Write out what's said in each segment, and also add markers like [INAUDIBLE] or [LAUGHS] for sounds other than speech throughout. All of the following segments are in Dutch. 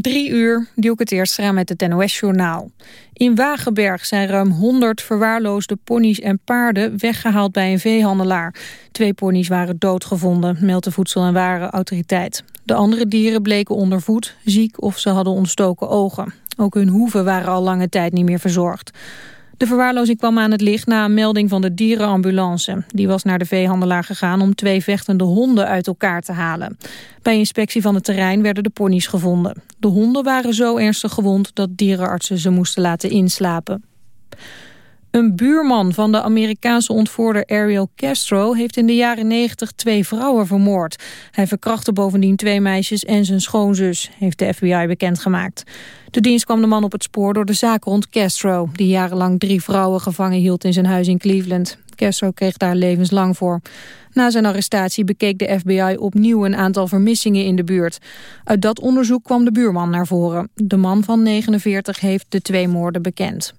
Drie uur, Dielke Teerstra met het NOS-journaal. In Wagenberg zijn ruim 100 verwaarloosde ponies en paarden weggehaald bij een veehandelaar. Twee ponies waren doodgevonden, meldt de Voedsel- en Warenautoriteit. De andere dieren bleken ondervoed, ziek of ze hadden ontstoken ogen. Ook hun hoeven waren al lange tijd niet meer verzorgd. De verwaarlozing kwam aan het licht na een melding van de dierenambulance. Die was naar de veehandelaar gegaan om twee vechtende honden uit elkaar te halen. Bij inspectie van het terrein werden de ponies gevonden. De honden waren zo ernstig gewond dat dierenartsen ze moesten laten inslapen. Een buurman van de Amerikaanse ontvoerder Ariel Castro... heeft in de jaren 90 twee vrouwen vermoord. Hij verkrachtte bovendien twee meisjes en zijn schoonzus... heeft de FBI bekendgemaakt. De dienst kwam de man op het spoor door de zaak rond Castro... die jarenlang drie vrouwen gevangen hield in zijn huis in Cleveland. Castro kreeg daar levenslang voor. Na zijn arrestatie bekeek de FBI opnieuw een aantal vermissingen in de buurt. Uit dat onderzoek kwam de buurman naar voren. De man van 49 heeft de twee moorden bekend.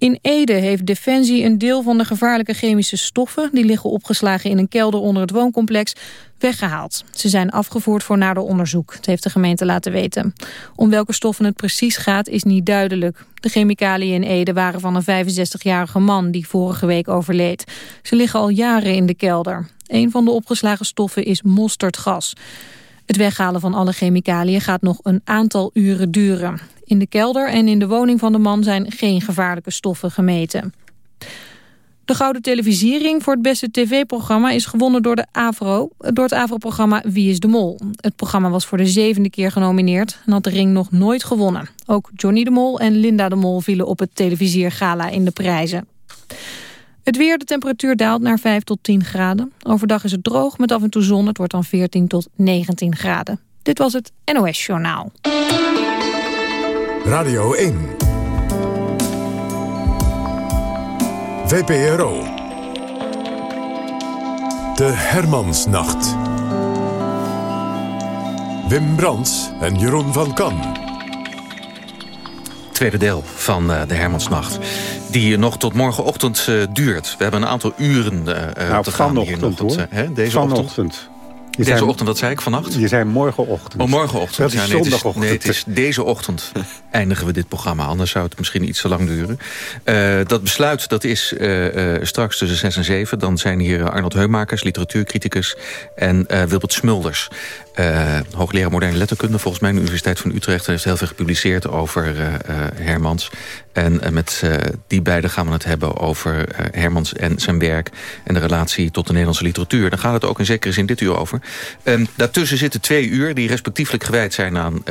In Ede heeft Defensie een deel van de gevaarlijke chemische stoffen... die liggen opgeslagen in een kelder onder het wooncomplex, weggehaald. Ze zijn afgevoerd voor nader onderzoek, het heeft de gemeente laten weten. Om welke stoffen het precies gaat is niet duidelijk. De chemicaliën in Ede waren van een 65-jarige man die vorige week overleed. Ze liggen al jaren in de kelder. Een van de opgeslagen stoffen is mosterdgas. Het weghalen van alle chemicaliën gaat nog een aantal uren duren. In de kelder en in de woning van de man zijn geen gevaarlijke stoffen gemeten. De Gouden Televisiering voor het beste tv-programma is gewonnen door, de Avro, door het AVRO-programma Wie is de Mol. Het programma was voor de zevende keer genomineerd en had de ring nog nooit gewonnen. Ook Johnny de Mol en Linda de Mol vielen op het televisiergala in de prijzen. Het weer, de temperatuur daalt naar 5 tot 10 graden. Overdag is het droog met af en toe zon. Het wordt dan 14 tot 19 graden. Dit was het NOS Journaal. Radio 1. VPRO. De Hermansnacht. Wim Brands en Jeroen van Kan. Tweede deel van uh, de Hermansnacht. Die nog tot morgenochtend uh, duurt. We hebben een aantal uren uh, nou, te gaan hier nog. Tot, hè, deze vanochtend. Deze ochtend, wat zei ik, vannacht? Je zei morgenochtend. Oh, morgenochtend. Dat is ja, nee, zondagochtend. Nee, het is deze ochtend [LAUGHS] eindigen we dit programma. Anders zou het misschien iets te lang duren. Uh, dat besluit dat is uh, uh, straks tussen 6 en 7. Dan zijn hier Arnold Heumakers, literatuurcriticus... en Wilbert Smulders, hoogleraar moderne letterkunde... volgens mij de Universiteit van Utrecht. Heeft heel veel gepubliceerd over Hermans. En met die beiden gaan we het hebben over Hermans en zijn werk... en de relatie tot de Nederlandse literatuur. Daar gaat het ook in zekere zin dit uur over. Um, daartussen zitten twee uur die respectievelijk gewijd zijn aan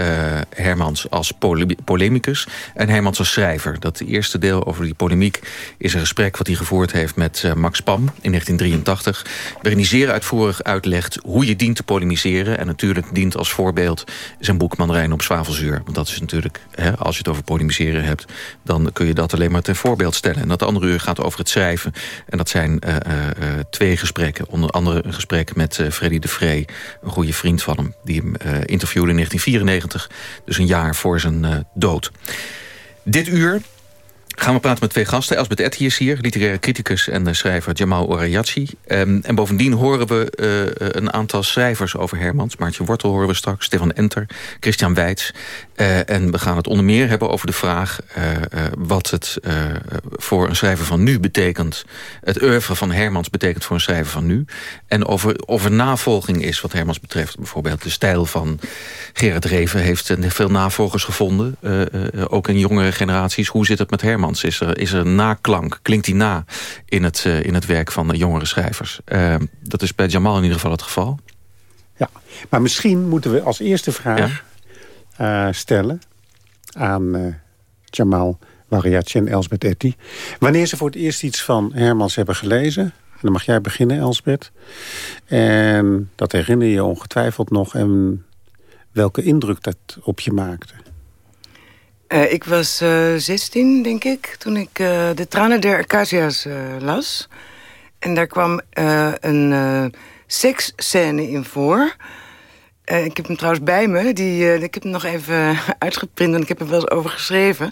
Hermans als pole polemicus en Hermans als schrijver. Dat eerste deel over die polemiek is een gesprek wat hij gevoerd heeft met Max Pam in 1983. Waarin hij zeer uitvoerig uitlegt hoe je dient te polemiseren. En natuurlijk dient als voorbeeld zijn boek Mandarijn op zwavelzuur. Want dat is natuurlijk, hè, als je het over polemiseren hebt, dan kun je dat alleen maar ten voorbeeld stellen. En dat andere uur gaat over het schrijven. En dat zijn uh, twee gesprekken. Onder andere een gesprek met Freddy de Vree, een goede vriend van hem... die hem interviewde in 1994, dus een jaar voor zijn dood. Dit uur gaan we praten met twee gasten. Elsbeth Etty is hier, literaire criticus en schrijver Jamal Orayachi. Um, en bovendien horen we uh, een aantal schrijvers over Hermans. Maartje Wortel horen we straks, Stefan Enter, Christian Weits. En we gaan het onder meer hebben over de vraag... Wat het voor een schrijver van nu betekent... het oeuvre van Hermans betekent voor een schrijver van nu. En over, of er navolging is wat Hermans betreft. Bijvoorbeeld de stijl van Gerard Reven heeft veel navolgers gevonden. ook in jongere generaties. Hoe zit het met Hermans? Is er, is er naklank? Klinkt die na in het, uh, in het werk van de jongere schrijvers? Uh, dat is bij Jamal in ieder geval het geval. Ja, maar misschien moeten we als eerste vraag ja? uh, stellen aan Jamal Wariachi en Elsbeth Etty. Wanneer ze voor het eerst iets van Hermans hebben gelezen... En dan mag jij beginnen, Elsbeth. En dat herinner je ongetwijfeld nog... en welke indruk dat op je maakte. Uh, ik was uh, 16, denk ik, toen ik uh, de Tranen der Acacia's las. En daar kwam een seksscène in voor. ik heb hem trouwens bij me. Die, ik heb hem nog even [LAUGHS] uitgeprint en ik heb er wel eens over geschreven.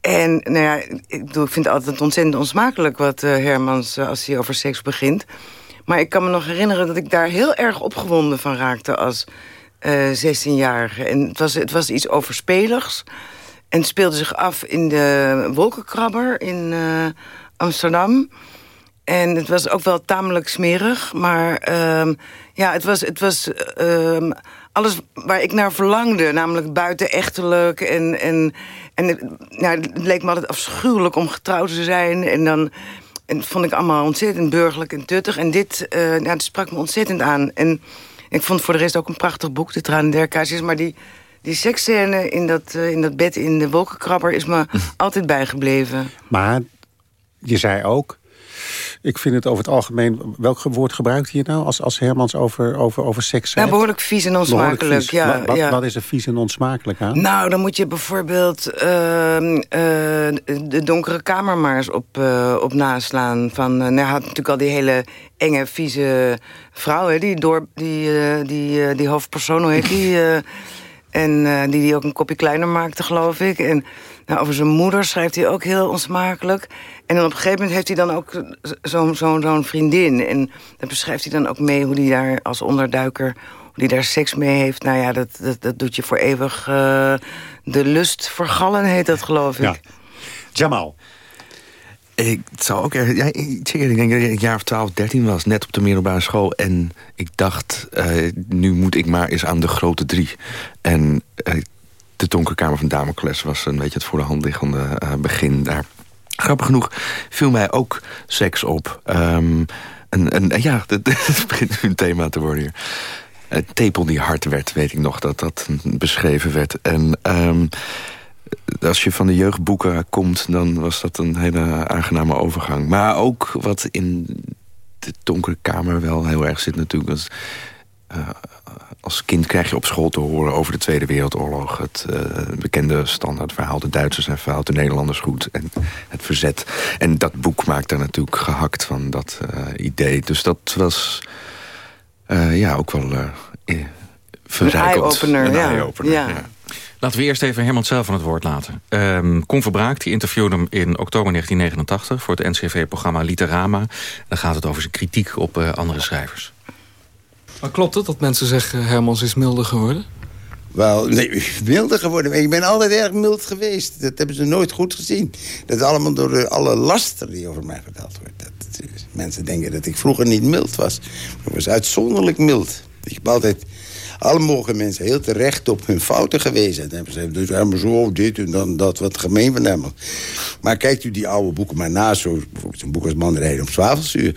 En nou ja, ik, ik vind het altijd ontzettend onsmakelijk... wat Hermans, als hij over seks begint. Maar ik kan me nog herinneren dat ik daar heel erg opgewonden van raakte... als 16-jarige. En het was, het was iets overspeligs. En het speelde zich af in de Wolkenkrabber in Amsterdam. En het was ook wel tamelijk smerig. Maar ehm, ja, het was, het was ehm, alles waar ik naar verlangde. Namelijk buitenechtelijk. En, en, en nou, het leek me altijd afschuwelijk om getrouwd te zijn. En dan en vond ik allemaal ontzettend burgerlijk en tuttig. En dit, uh, ja, sprak me ontzettend aan. En ik vond voor de rest ook een prachtig boek, De Tranen der Kaarsjes. Maar die, die seksscène in dat, uh, in dat bed in de wolkenkrabber is me [LAUGHS] altijd bijgebleven. Maar je zei ook, ik vind het over het algemeen... Welk woord gebruikt hier nou als, als Hermans over, over, over seks Ja, behoorlijk vies en onsmakelijk. Ja, wat, ja. wat is er vies en onsmakelijk aan? Nou, dan moet je bijvoorbeeld uh, uh, de donkere kamer maar eens op, uh, op naslaan. Van, nou, hij had natuurlijk al die hele enge, vieze vrouw... Hè, die, door, die, die, die hoofdpersoon, hoe heet die... [LAUGHS] en die die ook een kopje kleiner maakte, geloof ik. En nou, over zijn moeder schrijft hij ook heel onsmakelijk. En dan op een gegeven moment heeft hij dan ook zo'n zo, zo vriendin. En dan beschrijft hij dan ook mee hoe hij daar als onderduiker... hoe hij daar seks mee heeft. Nou ja, dat, dat, dat doet je voor eeuwig... Uh, de lust vergallen heet dat, geloof ik. Ja. Jamal. Ik zou ook erg, ik denk dat ik een jaar of 12, 13 was, net op de middelbare school. En ik dacht, uh, nu moet ik maar eens aan de grote drie. En uh, de donkere kamer van Damocles was een beetje het voor de hand liggende uh, begin daar. Grappig genoeg viel mij ook seks op. Um, en, ja, [LAUGHS] het begint nu een thema te worden hier. Een tepel die hard werd, weet ik nog dat dat beschreven werd. En um, als je van de jeugdboeken komt, dan was dat een hele aangename overgang. Maar ook wat in de donkere kamer wel heel erg zit natuurlijk... Was, uh, als kind krijg je op school te horen over de Tweede Wereldoorlog. Het uh, bekende standaardverhaal, de Duitsers zijn fout, de Nederlanders goed. En het verzet. En dat boek maakt daar natuurlijk gehakt van dat uh, idee. Dus dat was ja, ook wel verrijkend. Een eye-opener, ja. Eye ja. ja. Laten we eerst even Herman zelf aan het woord laten. Um, Koen Verbraak die interviewde hem in oktober 1989... voor het NCV-programma Literama. Dan gaat het over zijn kritiek op andere schrijvers. Maar klopt het dat mensen zeggen Hermans is milder geworden? Wel, nee, [LAUGHS] milder geworden. Ik ben altijd erg mild geweest. Dat hebben ze nooit goed gezien. Dat is allemaal door de, alle laster die over mij verteld wordt. Dat, mensen denken dat ik vroeger niet mild was. Maar ik was uitzonderlijk mild. Ik heb altijd alle mogelijke mensen heel terecht op hun fouten gewezen. Hebben ze dus helemaal zo, dit en dan dat, wat gemeen van hem. Maar kijkt u die oude boeken maar na, zo, bijvoorbeeld een boek als Mandarijn op zwavelzuur.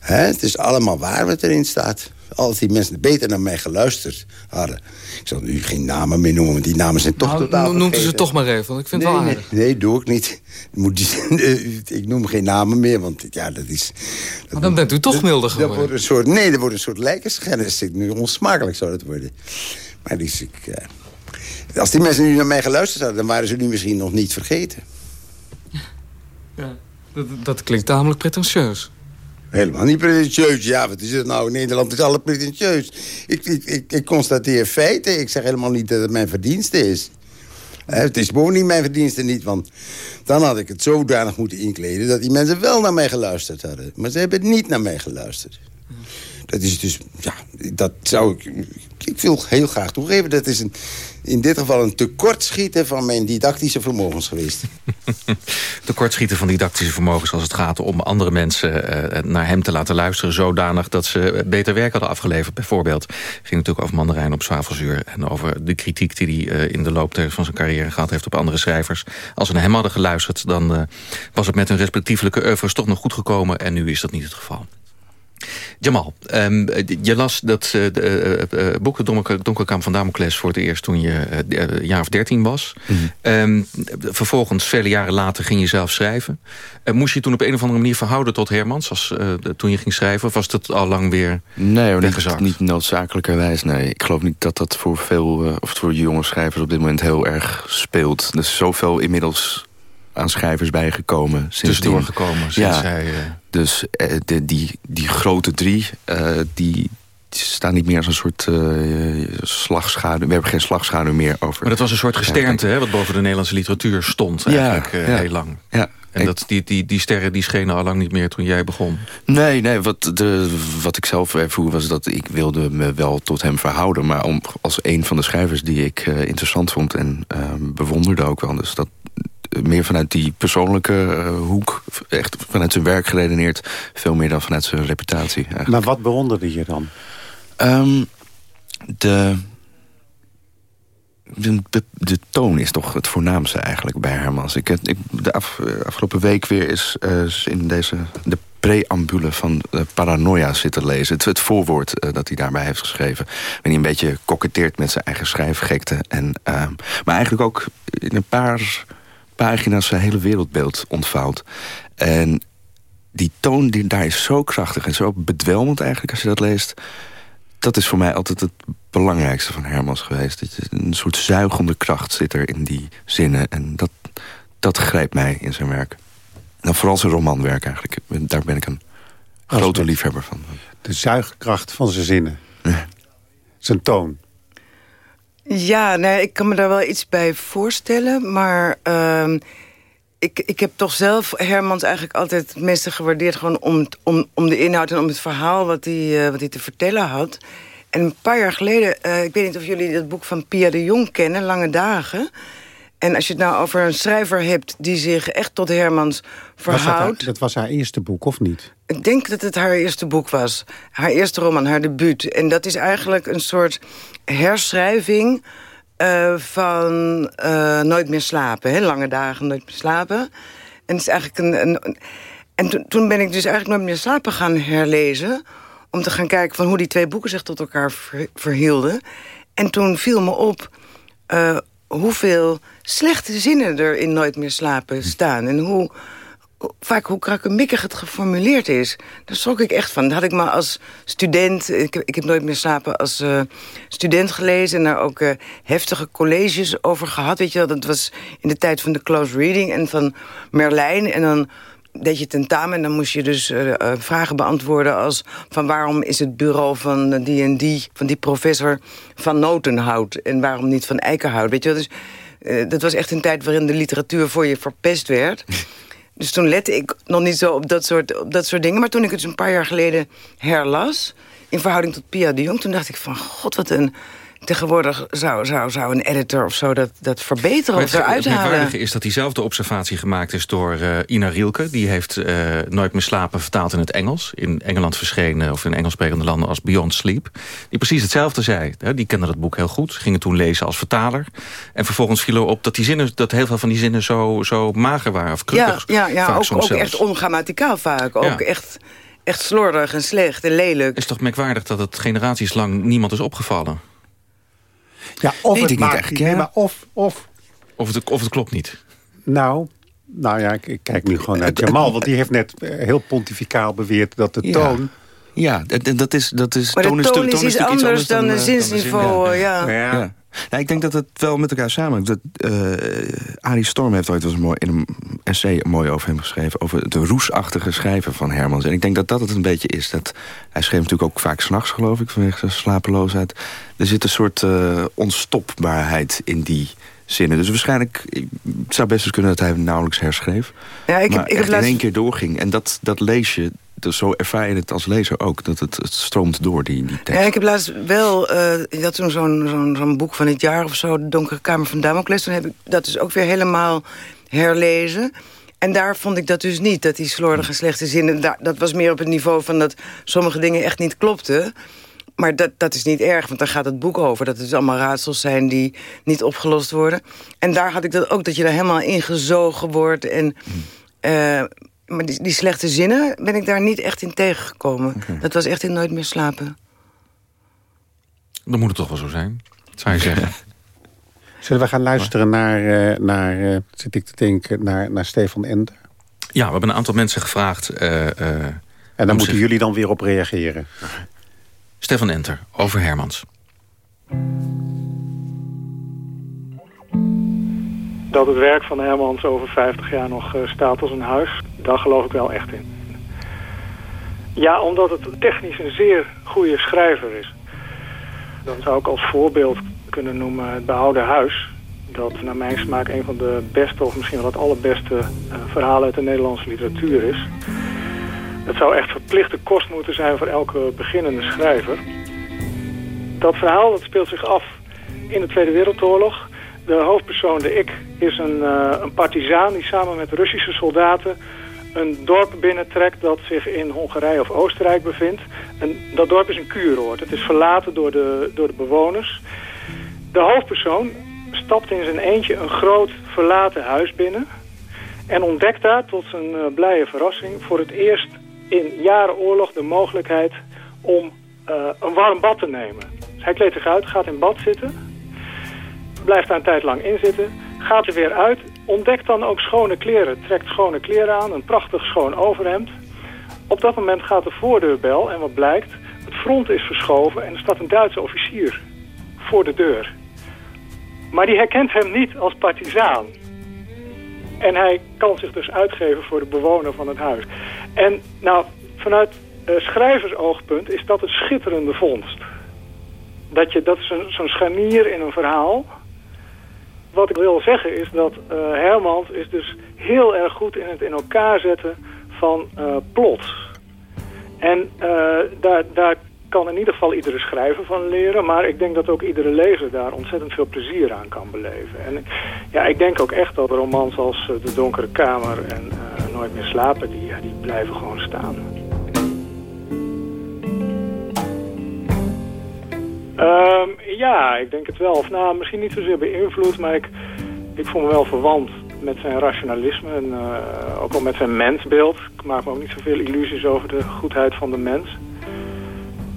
Het is allemaal waar wat erin staat als die mensen beter naar mij geluisterd hadden. Ik zal nu geen namen meer noemen, want die namen zijn toch nou, totaal Noemt u ze toch maar even, want ik vind nee, het wel aardig. Nee, nee, doe ik niet. Moet die, [LAUGHS] ik noem geen namen meer, want ja, dat is... Dat maar dan bent u toch milder geworden. Dat wordt een soort, nee, dat wordt een soort lijkenschennis. Nu onsmakelijk zou dat worden. Maar dus, ik, uh, als die mensen nu naar mij geluisterd hadden... dan waren ze nu misschien nog niet vergeten. Ja, dat, dat klinkt tamelijk pretentieus. Helemaal niet pretentieus. Ja, wat is het nou? Nederland is alle pretentieus. Ik, ik, ik, constateer feiten. Ik zeg helemaal niet dat het mijn verdienste is. Het is gewoon niet mijn verdienste niet, want dan had ik het zodanig moeten inkleden... dat die mensen wel naar mij geluisterd hadden. Maar ze hebben niet naar mij geluisterd. Dat is dus, ja, dat zou ik... Ik wil heel graag toegeven, dat is een, in dit geval een tekortschieten van mijn didactische vermogens geweest. [LAUGHS] tekortschieten van didactische vermogens als het gaat om andere mensen uh, naar hem te laten luisteren... zodanig dat ze beter werk hadden afgeleverd. Bijvoorbeeld ging natuurlijk over Mandarijn op Zwavelzuur... en over de kritiek die hij uh, in de loop van zijn carrière gehad heeft op andere schrijvers. Als ze naar hem hadden geluisterd, dan uh, was het met hun respectievelijke oeuvres toch nog goed gekomen... en nu is dat niet het geval. Jamal, um, je las dat uh, de, uh, uh, boek De Donkerkamer van Damocles voor het eerst toen je een jaar of dertien was. Mm -hmm. um, vervolgens, vele jaren later, ging je zelf schrijven. moest je toen op een of andere manier verhouden tot Hermans als, toen je ging schrijven? Of was dat al lang weer Nee, niet, niet noodzakelijkerwijs. Nee. Ik geloof niet dat dat voor veel, of voor jonge schrijvers op dit moment heel erg speelt. Er is zoveel inmiddels aan schrijvers bijgekomen. Tussendoor gekomen, sinds ja, hij... Uh... Dus uh, de, die, die grote drie, uh, die, staan niet meer als een soort slagschaduw. We hebben geen slagschaduw meer over. Maar dat was een soort gesternte, hè, wat boven de Nederlandse literatuur stond eigenlijk ja. heel lang. Ja, En dat, die, die, die sterren die schenen al lang niet meer toen jij begon. Nee, nee wat, de, wat ik zelf ervoer was dat ik wilde me wel tot hem verhouden. Maar om, als een van de schrijvers die ik uh, interessant vond en uh, bewonderde ook wel. Dus dat meer vanuit die persoonlijke uh, hoek, echt vanuit zijn werk geredeneerd. Veel meer dan vanuit zijn reputatie. Eigenlijk. Maar wat bewonderde je dan? Um, de, de, de, toon is toch het voornaamste eigenlijk bij Hermans. Ik, ik, de af, afgelopen week weer is uh, in deze, de preambule van uh, Paranoia zitten lezen. Het, het voorwoord uh, dat hij daarbij heeft geschreven. En hij een beetje koketteert met zijn eigen schrijfgekte. En, uh, maar eigenlijk ook in een paar pagina's zijn hele wereldbeeld ontvouwt. En die toon die, daar is zo krachtig en zo bedwelmend eigenlijk als je dat leest. Dat is voor mij altijd het belangrijkste van Hermans geweest. Dat een soort zuigende kracht zit er in die zinnen. En dat, dat grijpt mij in zijn werk. En vooral zijn romanwerk eigenlijk. Daar ben ik een grote liefhebber van. De zuigkracht van zijn zinnen. Ja. Zijn toon. Ja, nee, ik kan me daar wel iets bij voorstellen. Maar uh, ik, ik heb toch zelf Hermans eigenlijk altijd het meeste gewaardeerd... gewoon om, om, om de inhoud en om het verhaal wat hij, uh, wat hij te vertellen had. En een paar jaar geleden, uh, ik weet niet of jullie dat boek van Pia de Jong kennen... Lange Dagen... En als je het nou over een schrijver hebt die zich echt tot Hermans verhoudt... Was dat, dat, was haar eerste boek, of niet? Ik denk dat het haar eerste boek was. Haar eerste roman, haar debuut. En dat is eigenlijk een soort herschrijving uh, van uh, Nooit meer slapen. Hè? Lange dagen, Nooit meer slapen. En is eigenlijk een... en to, toen ben ik dus eigenlijk Nooit meer slapen gaan herlezen... om te gaan kijken van hoe die twee boeken zich tot elkaar ver, verhielden. En toen viel me op... Uh, hoeveel slechte zinnen er in Nooit meer slapen staan. En hoe, vaak hoe krakkemikkig het geformuleerd is. Daar schrok ik echt van. Dat had ik maar als student... Ik heb, ik heb Nooit meer slapen als uh, student gelezen... en daar ook uh, heftige colleges over gehad. Weet je wel, dat was in de tijd van de close reading en van Merlijn. En dan deed je tentamen en dan moest je dus uh, vragen beantwoorden als... van waarom is het bureau van die en die, van die professor van Notenhout... en waarom niet van Eikenhout, weet je wel? Dus dat was echt een tijd waarin de literatuur voor je verpest werd. Dus toen lette ik nog niet zo op dat, soort, op dat soort dingen. Maar toen ik het dus een paar jaar geleden herlas... in verhouding tot Pia de Jong, toen dacht ik van... god, wat een tegenwoordig zou, zou, zou een editor of zo dat, dat verbeteren of eruit halen. Het merkwaardige is dat diezelfde observatie gemaakt is door uh, Ina Rielke. Die heeft uh, Nooit meer slapen vertaald in het Engels. In Engeland verschenen, of in Engelssprekende landen als Beyond Sleep. Die precies hetzelfde zei. Hè? Die kende dat boek heel goed. Gingen toen lezen als vertaler. En vervolgens viel er op dat, die zinnen, dat heel veel van die zinnen zo, zo mager waren. Of krukkig, ja, ja, ja vaak ook, soms ook zelfs. echt ongrammaticaal vaak. Ook Ja. echt, echt slordig en slecht en lelijk. Het is toch merkwaardig dat het generaties lang niemand is opgevallen. Ja, of Weet het ik niet maakt eigenlijk, nee, ja. maar of, of Of het, of het klopt niet. Nou, nou ja, ik, ik kijk nu gewoon naar Jamal. Want die heeft net eh, heel pontificaal beweerd dat de Ja. toon... Ja, dat, dat is, dat is, Maar de toon is, toon toon is iets natuurlijk anders dan eh, een zinsniveau, zin, ja. ja. Ja. Ja, ik denk dat het wel met elkaar samenhangt. Dat, eh Arie Storm heeft ooit mooi, in een essay mooi over hem geschreven... over de roesachtige schrijven van Hermans. En ik denk dat dat het een beetje is. Dat, hij schreef natuurlijk ook vaak s'nachts, geloof ik, vanwege zijn slapeloosheid. Er zit een soort eh, onstopbaarheid in die zinnen. Dus waarschijnlijk het zou best eens kunnen dat hij hem nauwelijks herschreef. Ja, ik heb, maar ik heb in één keer doorging. En dat, dat lees je, dus zo ervaar je het als lezer ook. Dat het, het stroomt door, die, die tekst. Ja, ik heb laatst wel, eh had toen zo'n zo'n zo'n boek van het jaar of zo... De Donkere Kamer van Damocles. Toen heb ik dat dus ook weer helemaal herlezen. En daar vond ik dat dus niet, dat die slordige slechte zinnen... Dat was meer op het niveau van dat sommige dingen echt niet klopten. Maar dat, dat is niet erg, want daar gaat het boek over. Dat het dus allemaal raadsels zijn die niet opgelost worden. En daar had ik dat ook, dat je daar helemaal ingezogen wordt. En, eh, maar die, die slechte zinnen ben ik daar niet echt in tegengekomen. Dat was echt in Nooit meer slapen. Dan moet het toch wel zo zijn, zou je zeggen. [LAUGHS] Zullen we gaan luisteren naar, eh, naar eh, zit ik te denken, naar, naar Stefan Ender? Ja, we hebben een aantal mensen gevraagd. eh, eh, En dan moeten zich- jullie dan weer op reageren. Stefan Enter, over Hermans. Dat het werk van Hermans over 50 jaar nog eh, staat als een huis, daar geloof ik wel echt in. Ja, omdat het technisch een zeer goede schrijver is. Dan zou ik als voorbeeld kunnen noemen het behouden huis. dat naar mijn smaak een van de beste of misschien wel het allerbeste verhalen uit de Nederlandse literatuur is. Het zou echt verplichte kost moeten zijn voor elke beginnende schrijver. Dat verhaal dat speelt zich af in de Tweede Wereldoorlog. De hoofdpersoon, de ik, is een, uh, een partizaan die samen met Russische soldaten een dorp binnentrekt dat zich in Hongarije of Oostenrijk bevindt. En dat dorp is een kuuroord. Het is verlaten door de, door de bewoners. De hoofdpersoon stapt in zijn eentje een groot verlaten huis binnen... en ontdekt daar tot zijn uh, blije verrassing voor het eerst in jaren oorlog de mogelijkheid om uh, een warm bad te nemen. Hij kleedt zich uit, gaat in bad zitten, blijft daar een tijd lang in zitten, gaat er weer uit, ontdekt dan ook schone kleren, trekt schone kleren aan, een prachtig schoon overhemd. Op dat moment gaat de voordeurbel en wat blijkt, het front is verschoven en er staat een Duitse officier voor de deur. Maar die herkent hem niet als partizaan. En hij kan zich dus uitgeven voor de bewoner van het huis. En nou, vanuit uh, schrijversoogpunt is dat een schitterende vondst. Dat, je, dat is zo'n scharnier in een verhaal. Wat ik wil zeggen is dat uh, is dus heel erg goed in het in elkaar zetten van uh, plot. En daar, daar kan in ieder geval iedere schrijver van leren. Maar ik denk dat ook iedere lezer daar ontzettend veel plezier aan kan beleven. En ja, ik denk ook echt dat romans als De Donkere Kamer en Nooit meer slapen, die, die blijven gewoon staan. Um, ja, ik denk het wel. Of nou, misschien niet zozeer beïnvloed, maar ik, ik voel me wel verwant met zijn rationalisme en uh, ook wel met zijn mensbeeld. Ik maak me ook niet zoveel illusies over de goedheid van de mens.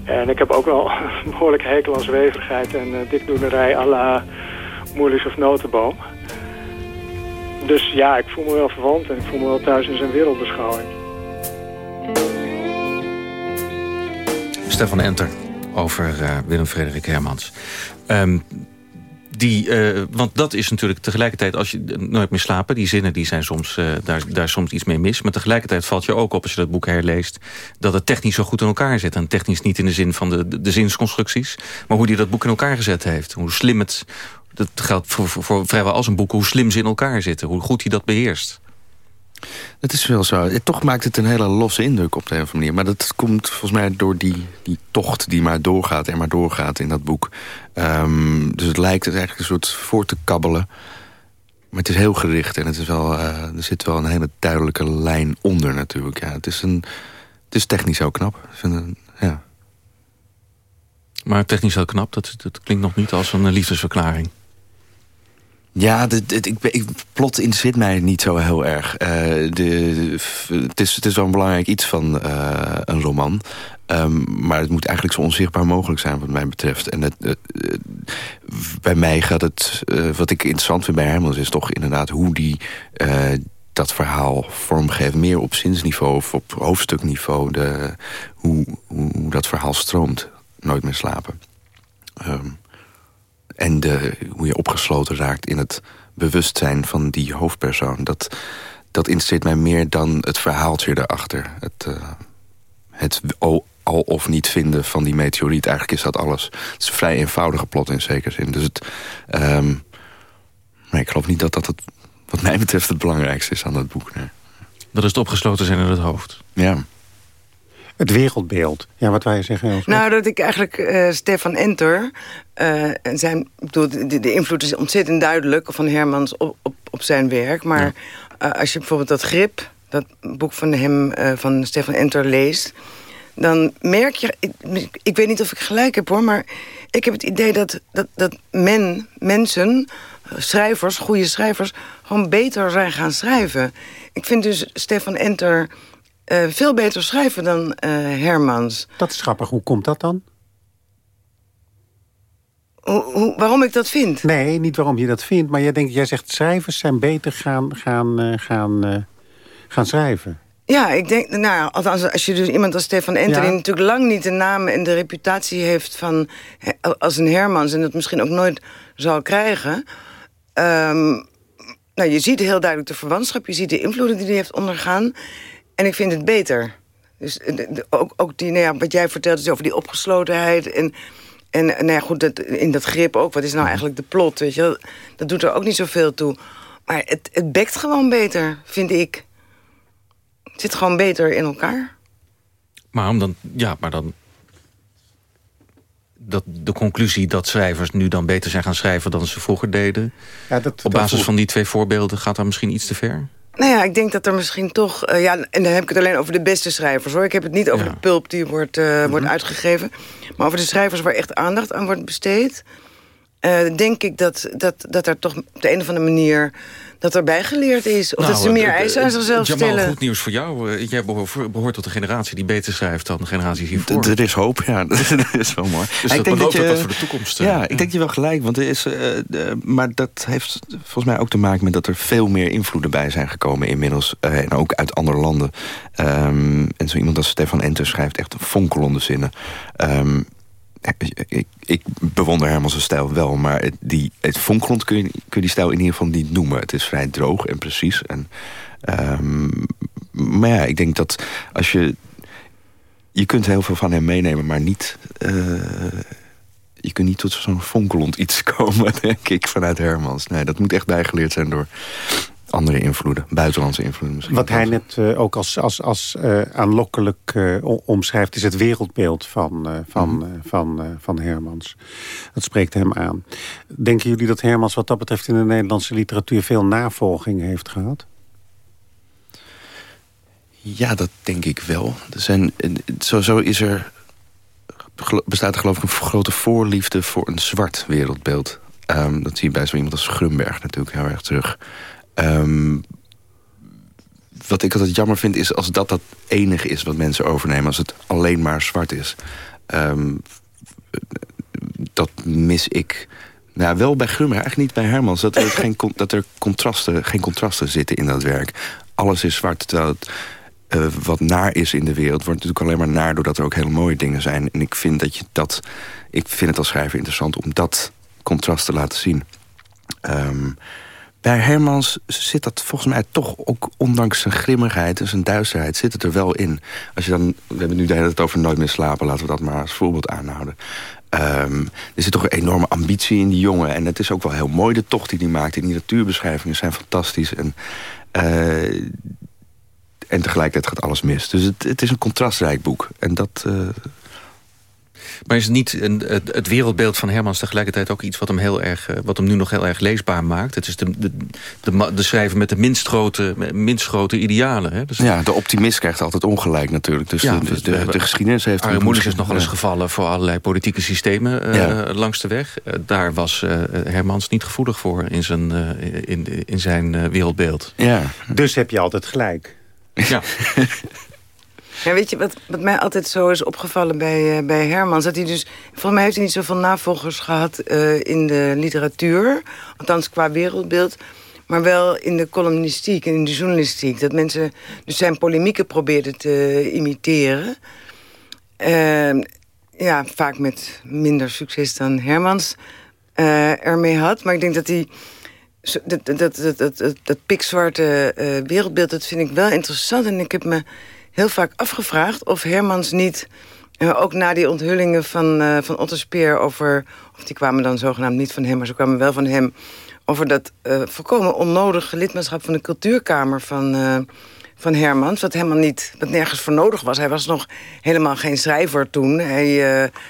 En ik heb ook wel [LAUGHS] een behoorlijk hekel aan zweverigheid en uh, dikdoenerij à la Moelis of Notenboom. Dus ja, ik voel me wel verwant en ik voel me wel thuis in zijn wereldbeschouwing. Stefan Enter over uh, Willem-Frederik Hermans. Um, die, uh, want dat is natuurlijk tegelijkertijd, als je nooit meer slapen... die zinnen die zijn soms, uh, daar, daar soms iets mee mis. Maar tegelijkertijd valt je ook op, als je dat boek herleest... dat het technisch zo goed in elkaar zit. En technisch niet in de zin van de, de, zinsconstructies... maar hoe hij dat boek in elkaar gezet heeft. Hoe slim het, dat geldt voor, voor, voor vrijwel als een boek... hoe slim ze in elkaar zitten, hoe goed hij dat beheerst. Het is wel zo. Toch maakt het een hele losse indruk op de een of andere manier. Maar dat komt volgens mij door die, die tocht die maar doorgaat en maar doorgaat in dat boek. Um, dus het lijkt het eigenlijk een soort voor te kabbelen. Maar het is heel gericht en het is wel, uh, er zit wel een hele duidelijke lijn onder natuurlijk. Ja, het, is een, het is technisch heel knap. Het, ja. Maar technisch heel knap, dat, dat klinkt nog niet als een liefdesverklaring. Ja, ik, ik, plot interesseert mij niet zo heel erg. Uh, de, het, is, het is wel een belangrijk iets van uh, een roman. Um, maar het moet eigenlijk zo onzichtbaar mogelijk zijn wat mij betreft. En het, uh, bij mij gaat het... wat ik interessant vind bij Hermans is toch inderdaad hoe die dat verhaal vormgeeft. Meer op zinsniveau of op hoofdstukniveau. De, hoe, hoe, hoe dat verhaal stroomt. Nooit meer slapen. Um, en de, hoe je opgesloten raakt in het bewustzijn van die hoofdpersoon. Dat, dat interesseert mij meer dan het verhaaltje erachter. Het, uh, het al, al, of niet vinden van die meteoriet. Eigenlijk is dat alles. Het is een vrij eenvoudige plot in zekere zin. Dus het, um, maar ik geloof niet dat dat het, wat mij betreft het belangrijkste is aan dat boek. Nee. Dat is het opgesloten zijn in het hoofd. Ja. Het wereldbeeld. Ja, wat wij zeggen. Elsbeth? Nou, dat ik eigenlijk uh, Stefan Enter... Uh, en zijn, bedoel, de, de, invloed is ontzettend duidelijk van Hermans op, op, op zijn werk. Maar ja. uh, als je bijvoorbeeld dat Grip, dat boek van hem, van Stefan Enter leest... dan merk je... Ik, ik, weet niet of ik gelijk heb hoor, maar ik heb het idee dat, dat, dat men, mensen, schrijvers, goede schrijvers... gewoon beter zijn gaan schrijven. Ik vind dus Stefan Enter uh, veel beter schrijven dan uh, Hermans. Dat is grappig. Hoe komt dat dan? Hoe, hoe, waarom ik dat vind? Nee, niet waarom je dat vindt. Maar jij, denkt, jij zegt schrijvers zijn beter gaan, gaan, uh, gaan, gaan schrijven. Ja, ik denk, nou, althans, als je dus iemand als Stefan Enter... Ja. natuurlijk lang niet de naam en de reputatie heeft van als een Hermans... en dat misschien ook nooit zal krijgen... Um, nou, je ziet heel duidelijk de verwantschap, je ziet de invloeden die hij heeft ondergaan... En ik vind het beter. Dus de, de, ook, ook die, nou ja, wat jij vertelt is over die opgeslotenheid. En En nou ja, goed, dat, in dat grip ook. Wat is nou eigenlijk de plot, weet je Dat doet er ook niet zoveel toe. Maar het, het bekt gewoon beter, vind ik. Het zit gewoon beter in elkaar. Maar om dan, ja, maar dan dat de conclusie dat schrijvers nu dan beter zijn gaan schrijven dan ze vroeger deden. Ja, dat, op basis van die twee voorbeelden gaat dat misschien iets te ver? Nou ja, ik denk dat er misschien toch... Uh, ja, en dan heb ik het alleen over de beste schrijvers, hoor. Ik heb het niet over de pulp die wordt, uh, wordt mhm. uitgegeven. Maar over de schrijvers waar echt aandacht aan wordt besteed. Uh, denk ik dat, dat, dat er toch op de een of andere manier dat erbij geleerd is. Of dat ze nou, meer eisen aan zichzelf Jamal, stellen. goed nieuws voor jou. Eh, jij behoort tot de generatie die beter schrijft dan de generatie hiervoor. Er is hoop, ja. [LAUGHS] dat is wel mooi. Dus ik denk dat, je, dat voor de toekomst. Eh, ja, ik denk je wel gelijk. Want er is, uh, maar dat heeft volgens mij ook te maken met dat er veel meer invloeden bij zijn gekomen inmiddels. Uh, en ook uit andere landen. Um, en zo iemand als Stefan Enter schrijft echt fonkelende zinnen. Ik, ik bewonder Hermans stijl wel, maar het, die, het fonkelend kun je, kun je die stijl in ieder geval niet noemen. Het is vrij droog en precies. En, um, maar ja, ik denk dat als je... Je kunt heel veel van hem meenemen, maar niet... Uh, je kunt niet tot zo'n fonkelend iets [LAUGHS] komen, denk ik, vanuit Hermans. Nee, dat moet echt bijgeleerd zijn door andere invloeden, buitenlandse invloeden misschien. Wat hij net uh, ook als, als, als uh, aanlokkelijk uh, omschrijft... is het wereldbeeld van, van, mm. van, van Hermans. Dat spreekt hem aan. Denken jullie dat Hermans wat dat betreft... in de Nederlandse literatuur veel navolging heeft gehad? Ja, dat denk ik wel. Er zijn, sowieso is er, bestaat er geloof ik een grote voorliefde... voor een zwart wereldbeeld. Um, dat zie je bij zo iemand als Grunberg natuurlijk heel erg terug... Um, wat ik altijd jammer vind is als dat dat enige is wat mensen overnemen. Als het alleen maar zwart is. Um, dat mis ik... Nou, wel bij Grummer, eigenlijk niet bij Hermans. Dat er, geen, dat er contrasten, geen contrasten zitten in dat werk. Alles is zwart, terwijl. Uh, wat naar is in de wereld wordt natuurlijk alleen maar naar... doordat er ook hele mooie dingen zijn. En ik vind dat je dat... Ik vind het als schrijver interessant om dat contrast te laten zien. Um, bij Hermans zit dat volgens mij toch ook, ondanks zijn grimmigheid en zijn duisterheid, zit het er wel in. Als je dan, we hebben nu de hele tijd over nooit meer slapen, laten we dat maar als voorbeeld aanhouden. Um, er zit toch een enorme ambitie in die jongen. En het is ook wel heel mooi, de tocht die hij maakt. En die natuurbeschrijvingen zijn fantastisch. En, uh, en tegelijkertijd gaat alles mis. Dus het, het is een contrastrijk boek. En dat, uh, maar is het niet een, het, het, wereldbeeld van Hermans tegelijkertijd ook iets wat hem, heel erg, eh, wat hem nu nog heel erg leesbaar maakt? Het is de, de, de, de schrijver met de minst grote, minst grote idealen. Hè? Dus ja, de optimist krijgt altijd ongelijk natuurlijk. Dus ja, de, dus de, de, geschiedenis heeft... Armoedig is nogal eens gevallen voor allerlei politieke systemen uh, langs de weg. Uh, daar was uh, Hermans niet gevoelig voor in zijn, in, in zijn wereldbeeld. Ja. Dus heb je altijd gelijk. Ja. [LAUGHS] [LAUGHS] Ja, weet je, wat, wat mij altijd zo is opgevallen bij, uh, bij Hermans... dat hij dus... Volgens mij heeft hij niet zoveel navolgers gehad uh, in de literatuur. Althans qua wereldbeeld. Maar wel in de columnistiek en in de journalistiek. Dat mensen dus zijn polemieken probeerden te imiteren. Uh, ja, vaak met minder succes dan Hermans ermee had. Maar ik denk dat. Dat, dat, dat, dat, dat, dat pikzwarte wereldbeeld, dat vind ik wel interessant. En ik heb me heel vaak afgevraagd of Hermans niet... Uh, ook na die onthullingen van, uh, van Otto Speer over... of die kwamen dan zogenaamd niet van hem, maar ze kwamen wel van hem... over dat uh, volkomen onnodige lidmaatschap van de cultuurkamer van, van Hermans... wat helemaal niet, wat nergens voor nodig was. Hij was nog helemaal geen schrijver toen. Hij,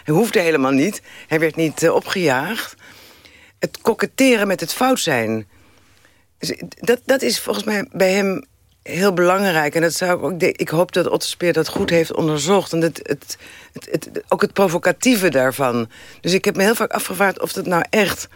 hij hoefde helemaal niet. Hij werd niet opgejaagd. Het koketteren met het fout zijn... Dus dat, dat is volgens mij bij hem heel belangrijk. En dat zou ik. Ik hoop dat Otto Speer dat goed heeft onderzocht. En het, het, het, ook het provocatieve daarvan. Dus ik heb me heel vaak afgevraagd of dat nou echt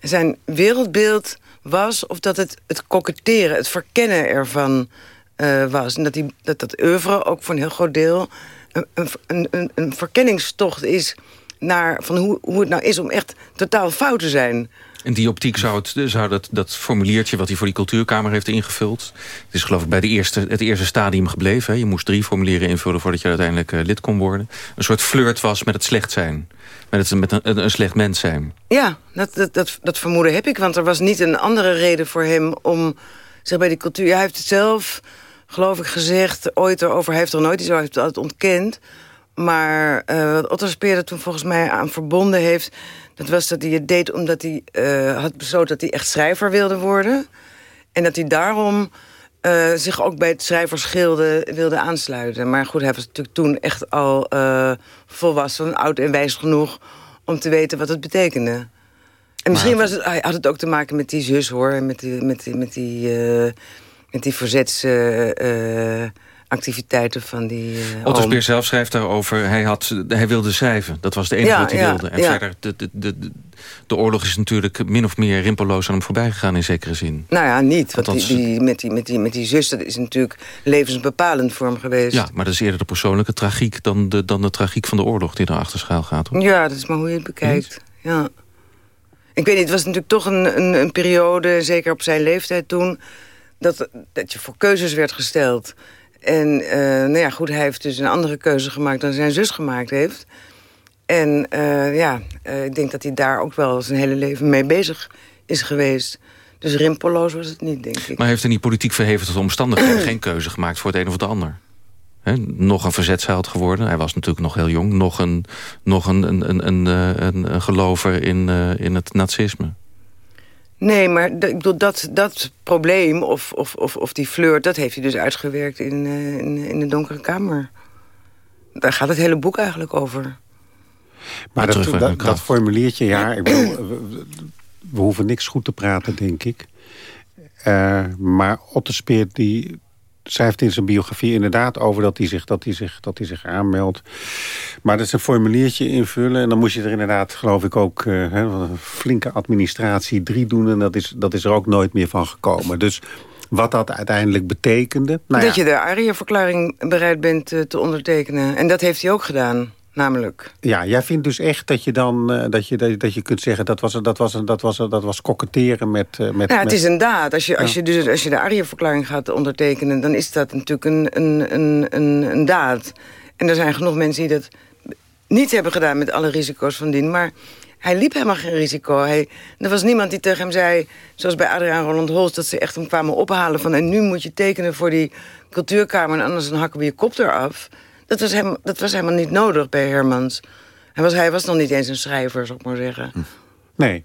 zijn wereldbeeld was... of dat het het koketteren, het verkennen ervan uh, was. En dat, die, dat dat oeuvre ook voor een heel groot deel... een, een, een, een verkenningstocht is naar van hoe, hoe het nou is om echt totaal fout te zijn... In die optiek zou, het, zou dat, dat formuliertje wat hij voor die cultuurkamer heeft ingevuld... het is geloof ik bij de eerste, het eerste stadium gebleven. Hè? Je moest drie formulieren invullen voordat je uiteindelijk uh, lid kon worden. Een soort flirt was met het slecht zijn. Met, het, met een, een slecht mens zijn. Ja, dat, dat, dat, vermoeden heb ik. Want er was niet een andere reden voor hem om zeg, bij die cultuur... hij heeft het zelf, geloof ik, gezegd, ooit erover... hij heeft er nooit iets over, hij heeft het altijd ontkend Maar uh, wat Otto er toen volgens mij aan verbonden heeft... dat was dat hij het deed omdat hij uh, had besloten dat hij echt schrijver wilde worden. En dat hij daarom uh, zich ook bij het schrijversgilde wilde aansluiten. Maar goed, hij was natuurlijk toen echt al volwassen, oud en wijs genoeg... om te weten wat het betekende. En misschien was het, hij had het ook te maken met die zus, hoor. Met die, met die, met die, met die verzets activiteiten van die... Uh, Otto Speer zelf schrijft daarover, hij, had, hij wilde schrijven. Dat was de enige wat hij wilde. En verder, de, de, de, de oorlog is natuurlijk min of meer rimpeloos aan hem voorbij gegaan in zekere zin. Nou ja, niet. Want die, die, met, die, met, die, met die zus, dat is natuurlijk levensbepalend voor hem geweest. Ja, maar dat is eerder de persoonlijke tragiek dan de, dan de tragiek van de oorlog die erachter schuil gaat. Hoor. Ja, dat is maar hoe je het bekijkt. Ja. Ik weet niet, het was natuurlijk toch een, een, een periode, zeker op zijn leeftijd toen... Dat, dat je voor keuzes werd gesteld. En uh, nou ja, goed, hij heeft dus een andere keuze gemaakt dan zijn zus gemaakt heeft. En uh, ja, uh, ik denk dat hij daar ook wel zijn hele leven mee bezig is geweest. Dus rimpeloos was het niet, denk ik. Maar heeft hij niet politiek verheven tot omstandigheden... geen keuze gemaakt voor het een of het ander? Nog een verzetsheld geworden. Hij was natuurlijk nog heel jong. Nog een, nog een, een, een, een, een gelover in, in het nazisme. Nee, maar ik bedoel, dat, dat probleem of, of, of, of die flirt... dat heeft hij dus uitgewerkt in, uh, in, in, de donkere kamer. Daar gaat het hele boek eigenlijk over. Maar dat, dat, dat, formuliertje, ja, ik bedoel, we, we, hoeven niks goed te praten, denk ik. Uh, maar Otto Speer, die schrijft in zijn biografie inderdaad over dat hij zich, dat hij zich, dat hij zich aanmeldt. Maar dat is een formuliertje invullen. En dan moest je er inderdaad, geloof ik, ook uh, een flinke administratie drie doen. En dat is, dat is er ook nooit meer van gekomen. Dus wat dat uiteindelijk betekende. Nou dat je de ARIA-verklaring bereid bent uh, te ondertekenen. En dat heeft hij ook gedaan namelijk. Ja, jij vindt dus echt dat je dan uh, dat je, dat, dat, je kunt zeggen dat was dat was dat was dat was koketteren met uh, met. Ja, het met... is een daad. Als je als je dus als je de ARIA-verklaring gaat ondertekenen, dan is dat natuurlijk een een, een, een, een daad. En er zijn genoeg mensen die dat niet hebben gedaan met alle risico's van dien, maar hij liep helemaal geen risico. Hij, er was niemand die tegen hem zei, zoals bij Adriaan Roland Holst... dat ze echt hem kwamen ophalen van... en nu moet je tekenen voor die cultuurkamer... en anders dan hakken we je kop eraf. Dat was, hem, dat was helemaal niet nodig bij Hermans. Hij was, hij was nog niet eens een schrijver, zou ik maar zeggen. Hm. Nee,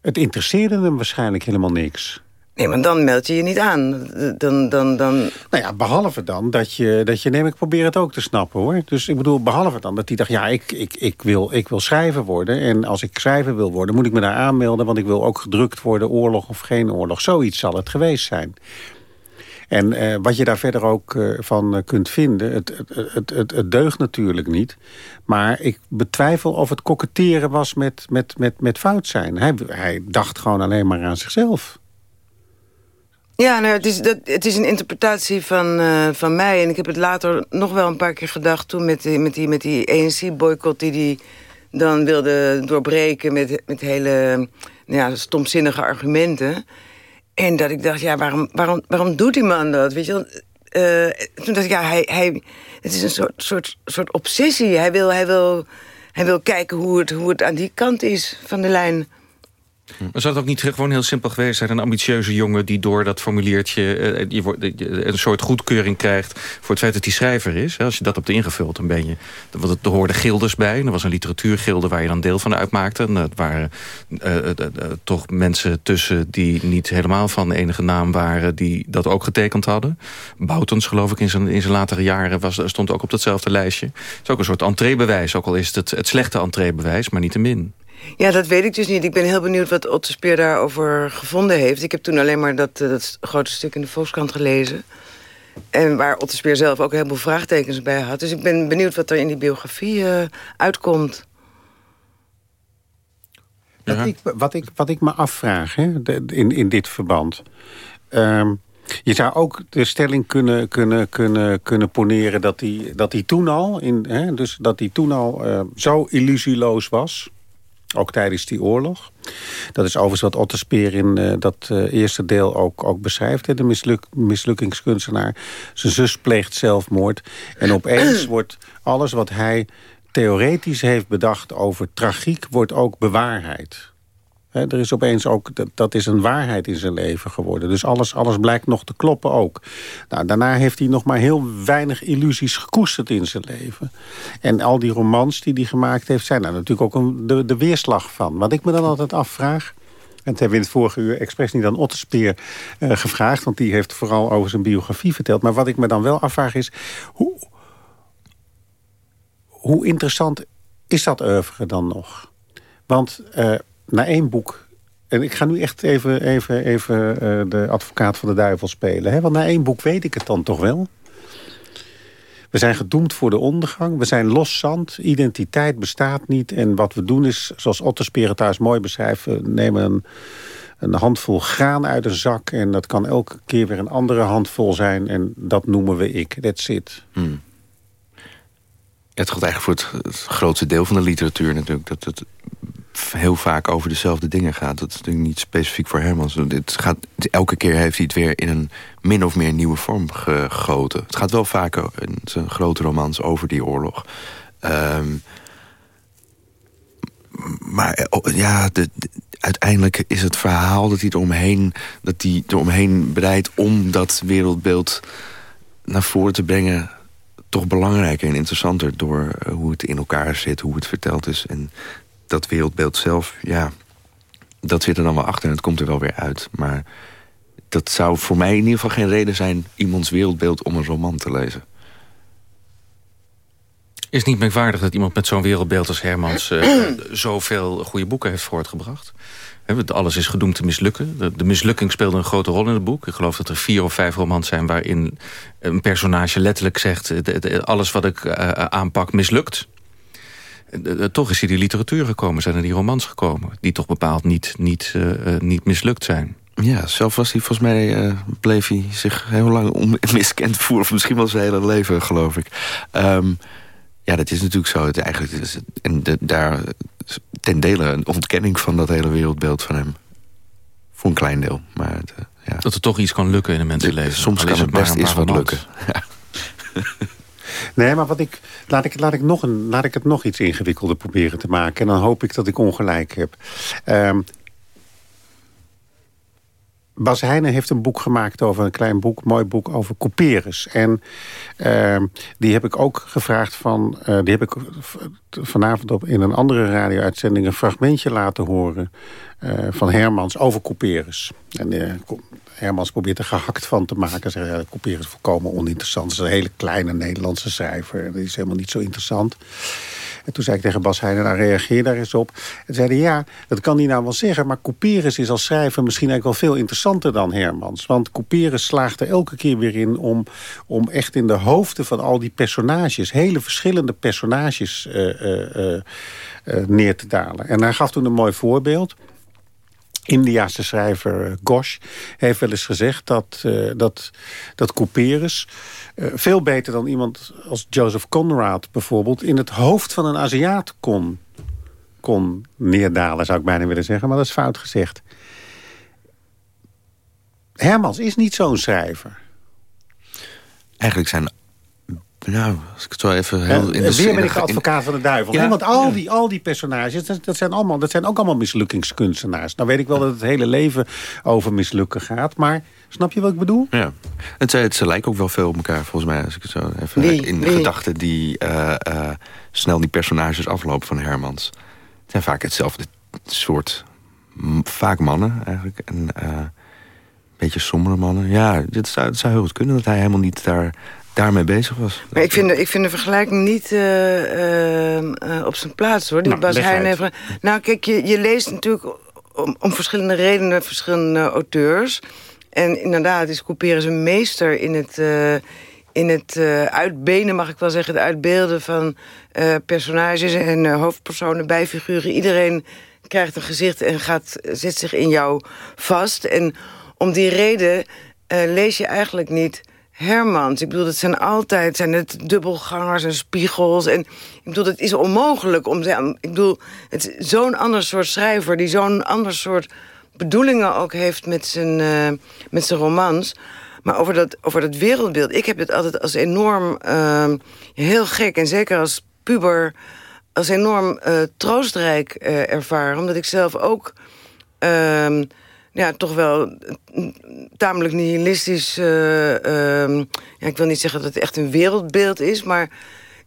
het interesseerde hem waarschijnlijk helemaal niks. Nee, maar dan meld je je niet aan. Dan, dan, dan... Nou ja, behalve dan dat je, dat je... Nee, ik probeer het ook te snappen, hoor. Dus ik bedoel, behalve dan dat hij dacht... ja, ik, ik, ik, wil, ik wil schrijver worden. En als ik schrijver wil worden, moet ik me daar aanmelden... want ik wil ook gedrukt worden, oorlog of geen oorlog. Zoiets zal het geweest zijn. En uh, wat je daar verder ook uh, van uh, kunt vinden... Het, het, het, het, deugt natuurlijk niet. Maar ik betwijfel of het koketteren was met, met, met, met fout zijn. Hij, hij dacht gewoon alleen maar aan zichzelf. Ja, nou, het, is, dat, het is een interpretatie van, van mij. En ik heb het later nog wel een paar keer gedacht... toen met die, met die, met die ANC-boycott die hij dan wilde doorbreken... met, met hele ja, stomzinnige argumenten... En dat ik dacht, ja, waarom, waarom, waarom doet die man dat? Weet je wel? Uh, toen dacht ik, ja, hij, hij, het is een soort, soort, soort obsessie. Hij wil, hij, wil, hij wil kijken hoe het, hoe het aan die kant is van de lijn. Maar zou het ook niet gewoon heel simpel geweest zijn... een ambitieuze jongen die door dat formuliertje... Je wordt, een soort goedkeuring krijgt voor het feit dat hij schrijver is. Als je dat hebt ingevuld, dan ben je... Want er hoorden gildes bij. Er was een literatuurgilde waar je dan deel van uitmaakte. En dat waren uh, uh, toch mensen tussen die niet helemaal van enige naam waren... die dat ook getekend hadden. Boutens, geloof ik, in zijn, in zijn latere jaren was, stond ook op datzelfde lijstje. Het is ook een soort entreebewijs. Ook al is het het slechte entreebewijs, maar niet te min. Ja, dat weet ik dus niet. Ik ben heel benieuwd wat Otto Speer daarover gevonden heeft. Ik heb toen alleen maar dat, eh, dat grote stuk in de Volkskrant gelezen. En waar Otto Speer zelf ook heel veel vraagtekens bij had. Dus ik ben benieuwd wat er in die biografie uh, uitkomt. Ja. Wat, ik, wat, ik, wat ik me afvraag hè, in, in dit verband... Um, je zou ook de stelling kunnen, kunnen, kunnen, kunnen poneren dat hij dat die toen al, in, hè, dus dat hij toen al uh, zo illusieloos was ook tijdens die oorlog. Dat is overigens wat Otto Speer in uh, dat uh, eerste deel ook, ook beschrijft. Hè, de misluk, mislukkingskunstenaar. Zijn zus pleegt zelfmoord. En opeens [CLEARS THROAT] wordt alles wat hij theoretisch heeft bedacht over tragiek... wordt ook bewaarheid. Er is opeens ook, dat, dat is een waarheid in zijn leven geworden. Dus alles, alles blijkt nog te kloppen ook. Nou, daarna heeft hij nog maar heel weinig illusies gekoesterd in zijn leven. En al die romans die hij gemaakt heeft... zijn daar natuurlijk ook een, de, de weerslag van. Wat ik me dan altijd afvraag... En het hebben we in het vorige uur expres niet aan Otterspeer uh, gevraagd... want die heeft vooral over zijn biografie verteld. Maar wat ik me dan wel afvraag is... hoe, hoe interessant is dat oeuvre dan nog? Want uh, na één boek... en ik ga nu echt even, even, even uh, de advocaat van de duivel spelen... Hè? want na één boek weet ik het dan toch wel... We zijn gedoemd voor de ondergang. We zijn los zand. Identiteit bestaat niet. En wat we doen is, zoals Otto thuis mooi beschrijft... we nemen een, handvol graan uit een zak... en dat kan elke keer weer een andere handvol zijn. En dat noemen we ik. That's it. Hmm. Het gaat eigenlijk voor het, grootste deel van de literatuur natuurlijk. Dat het heel vaak over dezelfde dingen gaat. Dat is natuurlijk niet specifiek voor Hermans. Het gaat, elke keer heeft hij het weer in een min of meer nieuwe vorm gegoten. Het gaat wel vaker in zijn grote romans over die oorlog. Um, maar oh, ja, de, uiteindelijk is het verhaal dat hij eromheen, dat hij eromheen bereidt om dat wereldbeeld naar voren te brengen toch belangrijker en interessanter... door uh, hoe het in elkaar zit, hoe het verteld is. En dat wereldbeeld zelf, ja, dat zit er dan wel achter en het komt er wel weer uit. Maar dat zou voor mij in ieder geval geen reden zijn... iemands wereldbeeld om een roman te lezen. Is niet merkwaardig dat iemand met zo'n wereldbeeld als Hermans... Uh, [CLEARS THROAT] zoveel goede boeken heeft voortgebracht? Alles is gedoemd te mislukken. De, mislukking speelde een grote rol in het boek. Ik geloof dat er vier of vijf romans zijn... waarin een personage letterlijk zegt... alles wat ik uh, aanpak mislukt. Toch is hij die literatuur gekomen, zijn er die romans gekomen... die toch bepaald niet, niet, uh, niet mislukt zijn. Ja, zelf was hij volgens mij... Uh, bleef hij zich heel lang onmiskend [LAUGHS] voeren. Of misschien wel zijn hele leven, geloof ik. Um, ja, dat is natuurlijk zo. Het eigenlijk is, en de, daar ten dele een ontkenning van dat hele wereldbeeld van hem. Voor een klein deel. Maar het, uh, ja. Dat er toch iets kan lukken in een mensenleven. Soms kan het best iets wat lukken. [LAUGHS] Ja. Nee, maar wat ik, laat, ik, laat, ik nog een, laat ik het nog iets ingewikkelder proberen te maken. En dan hoop ik dat ik ongelijk heb. Um, Bas Heijnen heeft een boek gemaakt over een klein boek, mooi boek over couperus. En uh, die heb ik ook gevraagd van, uh, die heb ik vanavond op in een andere radio-uitzending een fragmentje laten horen uh, van Hermans over couperus. En uh, Hermans probeert er gehakt van te maken. Zegt, ja, couperus is volkomen oninteressant. Het is een hele kleine Nederlandse schrijver. Dat is helemaal niet zo interessant. En toen zei ik tegen Bas Heijnen, nou reageer daar eens op. En zeiden ja, dat kan hij nou wel zeggen... maar Couperus is als schrijver misschien eigenlijk wel veel interessanter dan Hermans. Want Couperus slaagt er elke keer weer in om, om echt in de hoofden van al die personages... hele verschillende personages uh, uh, uh, neer te dalen. En hij gaf toen een mooi voorbeeld... Indiaanse schrijver Ghosh heeft wel eens gezegd dat, uh, dat, dat Couperus uh, veel beter dan iemand als Joseph Conrad bijvoorbeeld... in het hoofd van een Aziat kon, kon neerdalen, zou ik bijna willen zeggen. Maar dat is fout gezegd. Hermans is niet zo'n schrijver. Eigenlijk zijn nou, als ik het zo even heel... in de weer ben ik de advocaat van de duivel. Ja, want al, die, al die personages, dat, dat, zijn allemaal, dat zijn ook allemaal mislukkingskunstenaars. Nou weet ik wel dat het hele leven over mislukken gaat. Maar snap je wat ik bedoel? Ja. Het, het, ze lijken ook wel veel op elkaar, volgens mij. Als ik het zo even nee, in de gedachten die uh, uh, snel die personages aflopen van Hermans. Het zijn vaak hetzelfde soort... Vaak mannen eigenlijk. En, uh, een beetje sombere mannen. Ja, het zou, het zou heel goed kunnen dat hij helemaal niet daar daarmee bezig was. Maar ik vind, de, ik vind de vergelijking niet uh, uh, op zijn plaats, hoor. Die nou, Bas Heijn Nou, kijk, je, je leest natuurlijk om, om, verschillende redenen verschillende auteurs. En inderdaad, is Couperus een meester in het... Uh, in het uitbenen, mag ik wel zeggen, het uitbeelden van personages en hoofdpersonen, bijfiguren. Iedereen krijgt een gezicht en gaat, zet zich in jou vast. En om die reden lees je eigenlijk niet Hermans. Ik bedoel, het zijn altijd zijn het dubbelgangers en spiegels. En ik bedoel, het is onmogelijk om... Ik bedoel, het zo'n ander soort schrijver... die zo'n ander soort bedoelingen ook heeft met zijn, uh, met zijn romans. Maar over dat, over dat wereldbeeld... Ik heb het altijd als enorm uh, heel gek... en zeker als puber als enorm uh, troostrijk uh, ervaren. Omdat ik zelf ook ehm, ja, toch wel tamelijk nihilistisch... Ehm, ja, ik wil niet zeggen dat het echt een wereldbeeld is... maar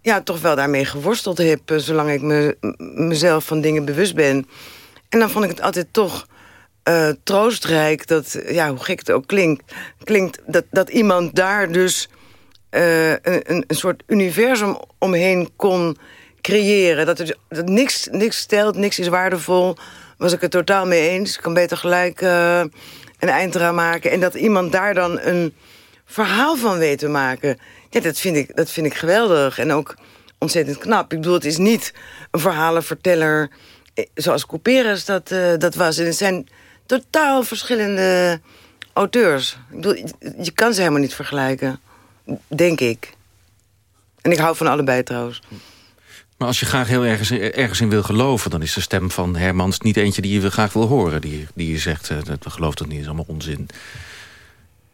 ja, toch wel daarmee geworsteld heb... zolang ik me, mezelf van dingen bewust ben. En dan vond ik het altijd toch uh, troostrijk... dat, ja, hoe gek het ook klinkt... klinkt dat, dat iemand daar dus een, een, soort universum omheen kon creëren. Dat, er, dat niks, niks stelt, niks is waardevol. Was ik het totaal mee eens. Ik kan beter gelijk uh, een eind eraan maken. En dat iemand daar dan een verhaal van weet te maken... Ja, dat vind ik, dat vind ik geweldig. En ook ontzettend knap. Ik bedoel, het is niet een verhalenverteller zoals Couperus dat, uh, dat was. En het zijn totaal verschillende auteurs. Ik bedoel, je kan ze helemaal niet vergelijken. Denk ik. En ik hou van allebei trouwens. Maar als je graag heel ergens, ergens in wil geloven... dan is de stem van Hermans niet eentje die je graag wil horen. Die, die je zegt, uh, dat gelooft dat niet, is allemaal onzin.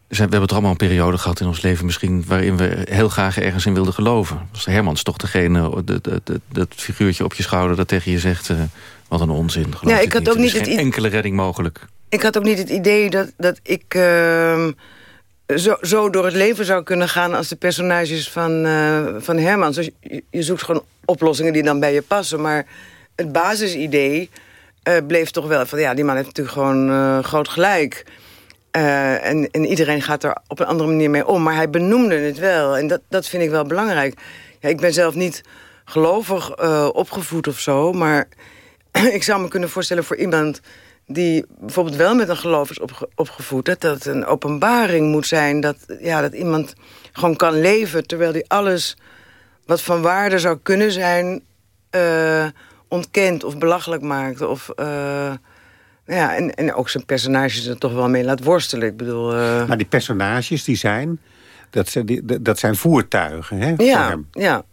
We hebben het allemaal een periode gehad in ons leven misschien... waarin we heel graag ergens in wilden geloven. Was Hermans toch degene, dat figuurtje op je schouder... dat tegen je zegt, uh, wat een onzin. Geloof ja, ik had niet. ook niet er is geen enkele redding mogelijk. Ik had ook niet het idee dat, dat ik... Uh, zo, zo door het leven zou kunnen gaan als de personages van, uh, van Hermans. Dus je, zoekt gewoon oplossingen die dan bij je passen. Maar het basisidee uh, bleef toch wel van... ja, die man heeft natuurlijk gewoon uh, groot gelijk. en, en iedereen gaat er op een andere manier mee om. Maar hij benoemde het wel. En dat, dat vind ik wel belangrijk. Ja, ik ben zelf niet gelovig opgevoed of zo. Maar [CLEARS THROAT] ik zou me kunnen voorstellen voor iemand die bijvoorbeeld wel met een geloof is opgevoed... dat dat een openbaring moet zijn. Dat, ja, dat iemand gewoon kan leven terwijl hij alles wat van waarde zou kunnen zijn... Uh, ontkent of belachelijk maakt. Of, uh, ja, en, en ook zijn personages er toch wel mee laat worstelen. Ik bedoel, uh... Maar die personages die zijn, dat zijn, die, dat zijn voertuigen hè, ja, voor hem. Ja,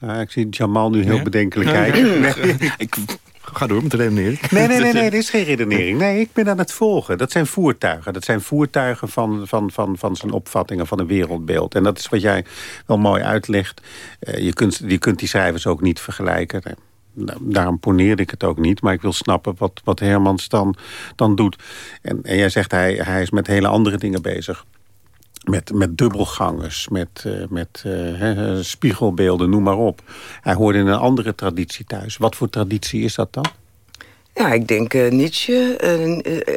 Ah, ik zie Jamal nu heel bedenkelijk kijken. [LAUGHS] Nee. ik ga door met de redenering. Nee, nee, nee, nee, dit [LAUGHS] is geen redenering. Nee, ik ben aan het volgen. Dat zijn voertuigen. Dat zijn voertuigen van, van, van, van zijn opvattingen van een wereldbeeld. En dat is wat jij wel mooi uitlegt. Uh, je, kunt, je kunt die cijfers ook niet vergelijken. Nou, daarom poneerde ik het ook niet. Maar ik wil snappen wat, wat Hermans dan, dan doet. En, en jij zegt hij, hij is met hele andere dingen bezig met, met dubbelgangers, met, uh, met uh, spiegelbeelden, noem maar op. Hij hoorde in een andere traditie thuis. Wat voor traditie is dat dan? Ja, ik denk uh, Nietzsche.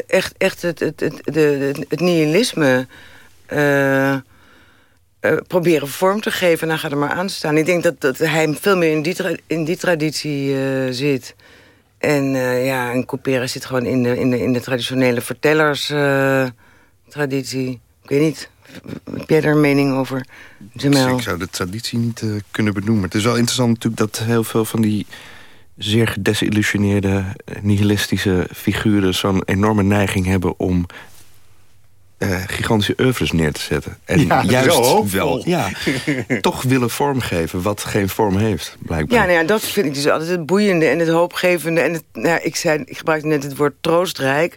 echt echt het, het, het, de, het nihilisme proberen vorm te geven. En dan gaat er maar aan staan. Ik denk dat, dat hij veel meer in die, in die traditie zit. En ja, en Coupera zit gewoon in de, in de, in de traditionele vertellerstraditie. ik weet niet. Heb jij daar een mening over, Jamel? Ik zou de traditie niet uh, kunnen benoemen. Het is wel interessant natuurlijk dat heel veel van die zeer gedesillusioneerde, nihilistische figuren... zo'n enorme neiging hebben om uh, gigantische oeuvres neer te zetten. En ja, juist wel ja, [LAUGHS] toch willen vormgeven wat geen vorm heeft, blijkbaar. Ja, nou ja, dat vind ik dus altijd het boeiende en het hoopgevende. En het, nou, ik, zei, ik gebruikte net het woord troostrijk.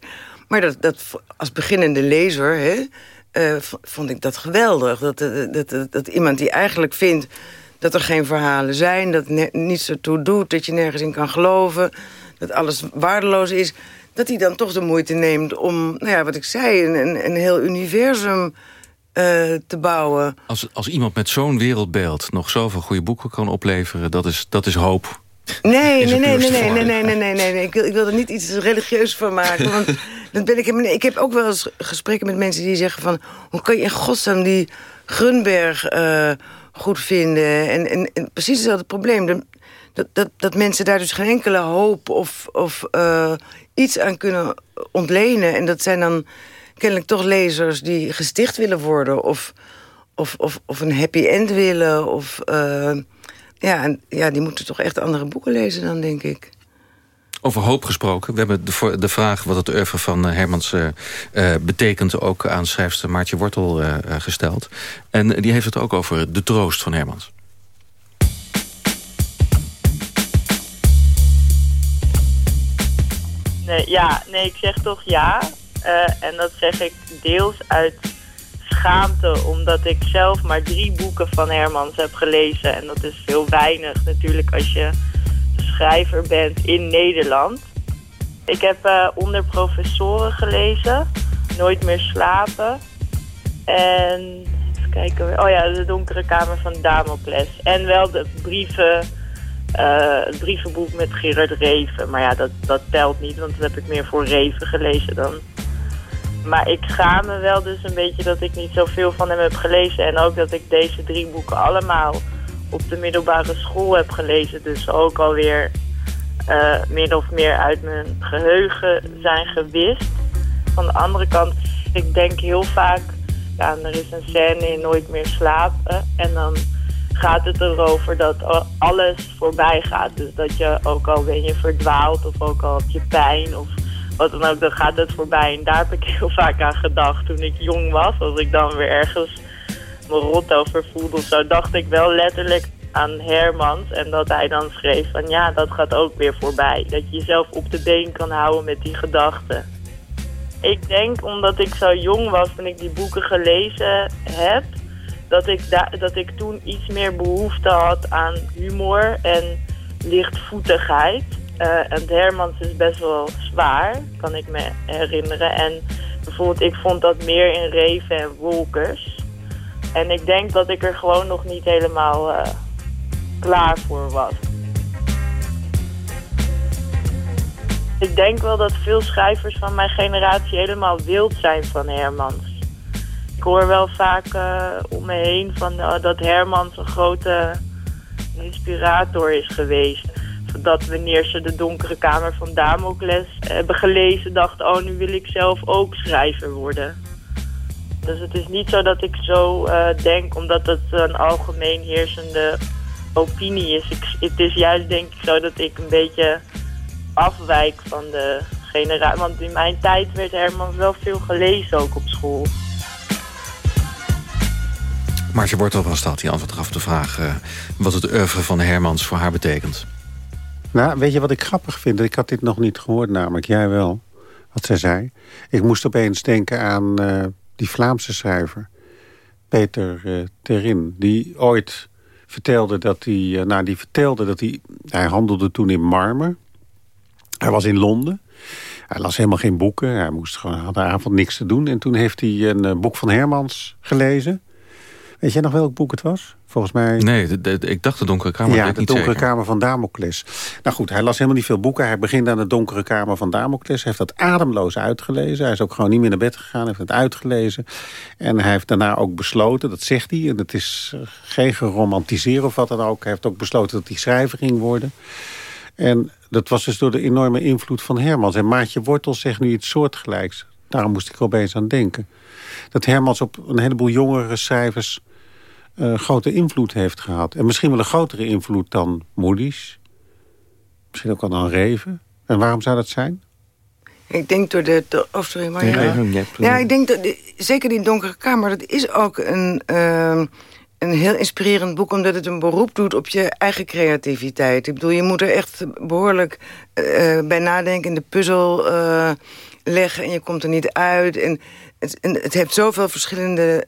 Maar dat, dat als beginnende lezer... Hè, uh, vond ik dat geweldig. Dat, dat, dat, dat, iemand die eigenlijk vindt dat er geen verhalen zijn... dat niets ertoe doet, dat je nergens in kan geloven... dat alles waardeloos is... dat hij dan toch de moeite neemt om, nou ja, wat ik zei... een, een, een heel universum uh, te bouwen. Als, als iemand met zo'n wereldbeeld nog zoveel goede boeken kan opleveren... dat is, dat is hoop. Nee, nee, nee, nee, nee, nee, nee, nee, nee, nee, Ik wil, ik wil er niet iets religieus van maken. Want [LAUGHS] dat ben ik, ik heb ook wel eens gesprekken met mensen die zeggen van... hoe kan je in godsnaam die Grunberg uh, goed vinden? En, en, en, precies hetzelfde probleem. Dat, dat, dat mensen daar dus geen enkele hoop of, of uh, iets aan kunnen ontlenen. En dat zijn dan kennelijk toch lezers die gesticht willen worden... of, of, of, of een happy end willen, of... Uh, ja, en, ja, die moeten toch echt andere boeken lezen dan, denk ik. Over hoop gesproken. We hebben de, de vraag wat het oeuvre van eh, Hermans uh, betekent... ook aan schrijfster Maartje Wortel gesteld. En die heeft het ook over de troost van Hermans. Nee, ja, nee, ik zeg toch ja. en dat zeg ik deels uit schaamte omdat ik zelf maar drie boeken van Hermans heb gelezen. En dat is heel weinig natuurlijk als je schrijver bent in Nederland. Ik heb uh, onder professoren gelezen. Nooit meer slapen. En even kijken. Oh ja, de donkere kamer van Damocles. En wel de brieven. Uh, het brievenboek met Gerard Reven. Maar ja, dat, dat telt niet, want dat heb ik meer voor Reven gelezen dan. Maar ik schaam me wel dus een beetje dat ik niet zoveel van hem heb gelezen. En ook dat ik deze drie boeken allemaal op de middelbare school heb gelezen. Dus ook alweer uh, min of meer uit mijn geheugen zijn gewist. Van de andere kant, ik denk heel vaak, ja, er is een scène in Nooit meer slapen. En dan gaat het erover dat alles voorbij gaat. Dus dat je, ook al ben je verdwaald of ook al heb je pijn of wat dan ook, dan gaat het voorbij. En daar heb ik heel vaak aan gedacht toen ik jong was. Als ik dan weer ergens me rot over of zo, dacht ik wel letterlijk aan Hermans. En dat hij dan schreef van ja, dat gaat ook weer voorbij. Dat je jezelf op de been kan houden met die gedachten. Ik denk omdat ik zo jong was toen ik die boeken gelezen heb... dat ik, dat ik toen iets meer behoefte had aan humor en lichtvoetigheid. Uh, en Hermans is best wel zwaar, kan ik me herinneren. En bijvoorbeeld, ik vond dat meer in Reven en Wolkers. En ik denk dat ik er gewoon nog niet helemaal uh, klaar voor was. Ik denk wel dat veel schrijvers van mijn generatie helemaal wild zijn van Hermans. Ik hoor wel vaak uh, om me heen van, uh, dat Hermans een grote inspirator is geweest. Dat wanneer ze de donkere kamer van Damocles hebben gelezen, dacht oh, nu wil ik zelf ook schrijver worden. Dus het is niet zo dat ik zo uh, denk, omdat het een algemeen heersende opinie is. Ik, het is juist denk ik zo dat ik een beetje afwijk van de generatie. Want in mijn tijd werd Herman wel veel gelezen ook op school. Martje Wortel was dat, die antwoord gaf op de vraag... Uh, wat het oeuvre van Hermans voor haar betekent. Nou, weet je wat ik grappig vind? Ik had dit nog niet gehoord namelijk, jij wel, wat zij zei. Ik moest opeens denken aan uh, die Vlaamse schrijver... Peter uh, Terin, die ooit vertelde dat hij... Uh, nou, die vertelde dat hij... Hij handelde toen in marmer. Hij was in Londen. Hij las helemaal geen boeken. Hij moest gewoon, had de avond niks te doen. En toen heeft hij een boek van Hermans gelezen. Weet jij nog welk boek het was? Volgens mij... Nee, ik dacht de Donkere Kamer. Ja, de Donkere Kamer van Damocles. Nou goed, hij las helemaal niet veel boeken. Hij begint aan de Donkere Kamer van Damocles. Hij heeft dat ademloos uitgelezen. Hij is ook gewoon niet meer naar bed gegaan. Hij heeft het uitgelezen. En hij heeft daarna ook besloten, dat zegt hij... en het is geen geromantiseren of wat dan ook. Hij heeft ook besloten dat hij schrijver ging worden. En dat was dus door de enorme invloed van Hermans. En Maatje Wortel zegt nu iets soortgelijks. Daarom moest ik er opeens aan denken. Dat Hermans op een heleboel jongere schrijvers uh, grote invloed heeft gehad. En misschien wel een grotere invloed dan Moody's. Misschien ook wel dan Reven. En waarom zou dat zijn? Ik denk door de... de oh, sorry, maar ja. ja, ik denk dat... zeker die Donkere Kamer, dat is ook een... Uh, een heel inspirerend boek, omdat het een beroep doet op je eigen creativiteit. Ik bedoel, je moet er echt behoorlijk uh, bij nadenken, in de puzzel uh, leggen... en je komt er niet uit. En het, het heeft zoveel verschillende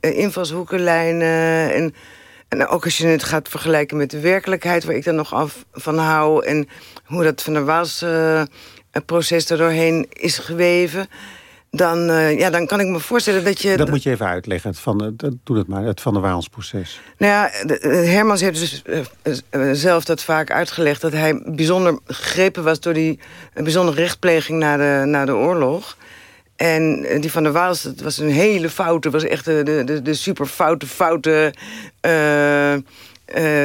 uh, invalshoekenlijnen. En, en ook als je het gaat vergelijken met de werkelijkheid... waar ik dan nog af van hou... en hoe dat van der Waals uh, proces er doorheen is geweven... Dan, uh, ja, dan kan ik me voorstellen dat je... Dat moet je even uitleggen, het van, de, doe het maar, het Van der Waals proces. Nou ja, de, Hermans heeft dus uh, zelf dat vaak uitgelegd... dat hij bijzonder gegrepen was door die bijzondere rechtpleging na de, na de oorlog... En die van der Waals, dat was een hele foute, was echt de, de, de super foute, foute... Uh, uh,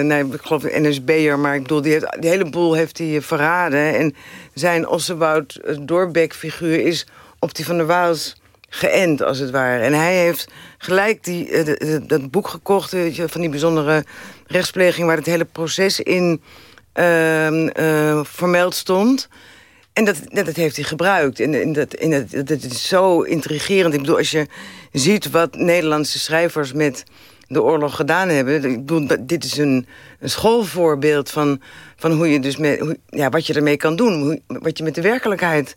nee, ik geloof NSB'er, maar ik bedoel, die, heeft, die hele boel heeft hij verraden. En zijn Ossewoud Doorbek figuur is op die van der Waals geënt, als het ware. En hij heeft gelijk die, dat boek gekocht van die bijzondere rechtspleging... waar het hele proces in uh, vermeld stond... En dat, dat, heeft hij gebruikt. En, en, dat, en dat, dat is zo intrigerend. Ik bedoel, als je ziet wat Nederlandse schrijvers met de oorlog gedaan hebben. Ik bedoel, dit is een, een schoolvoorbeeld van, van hoe je dus met, hoe, ja, wat je ermee kan doen. Wat je met de werkelijkheid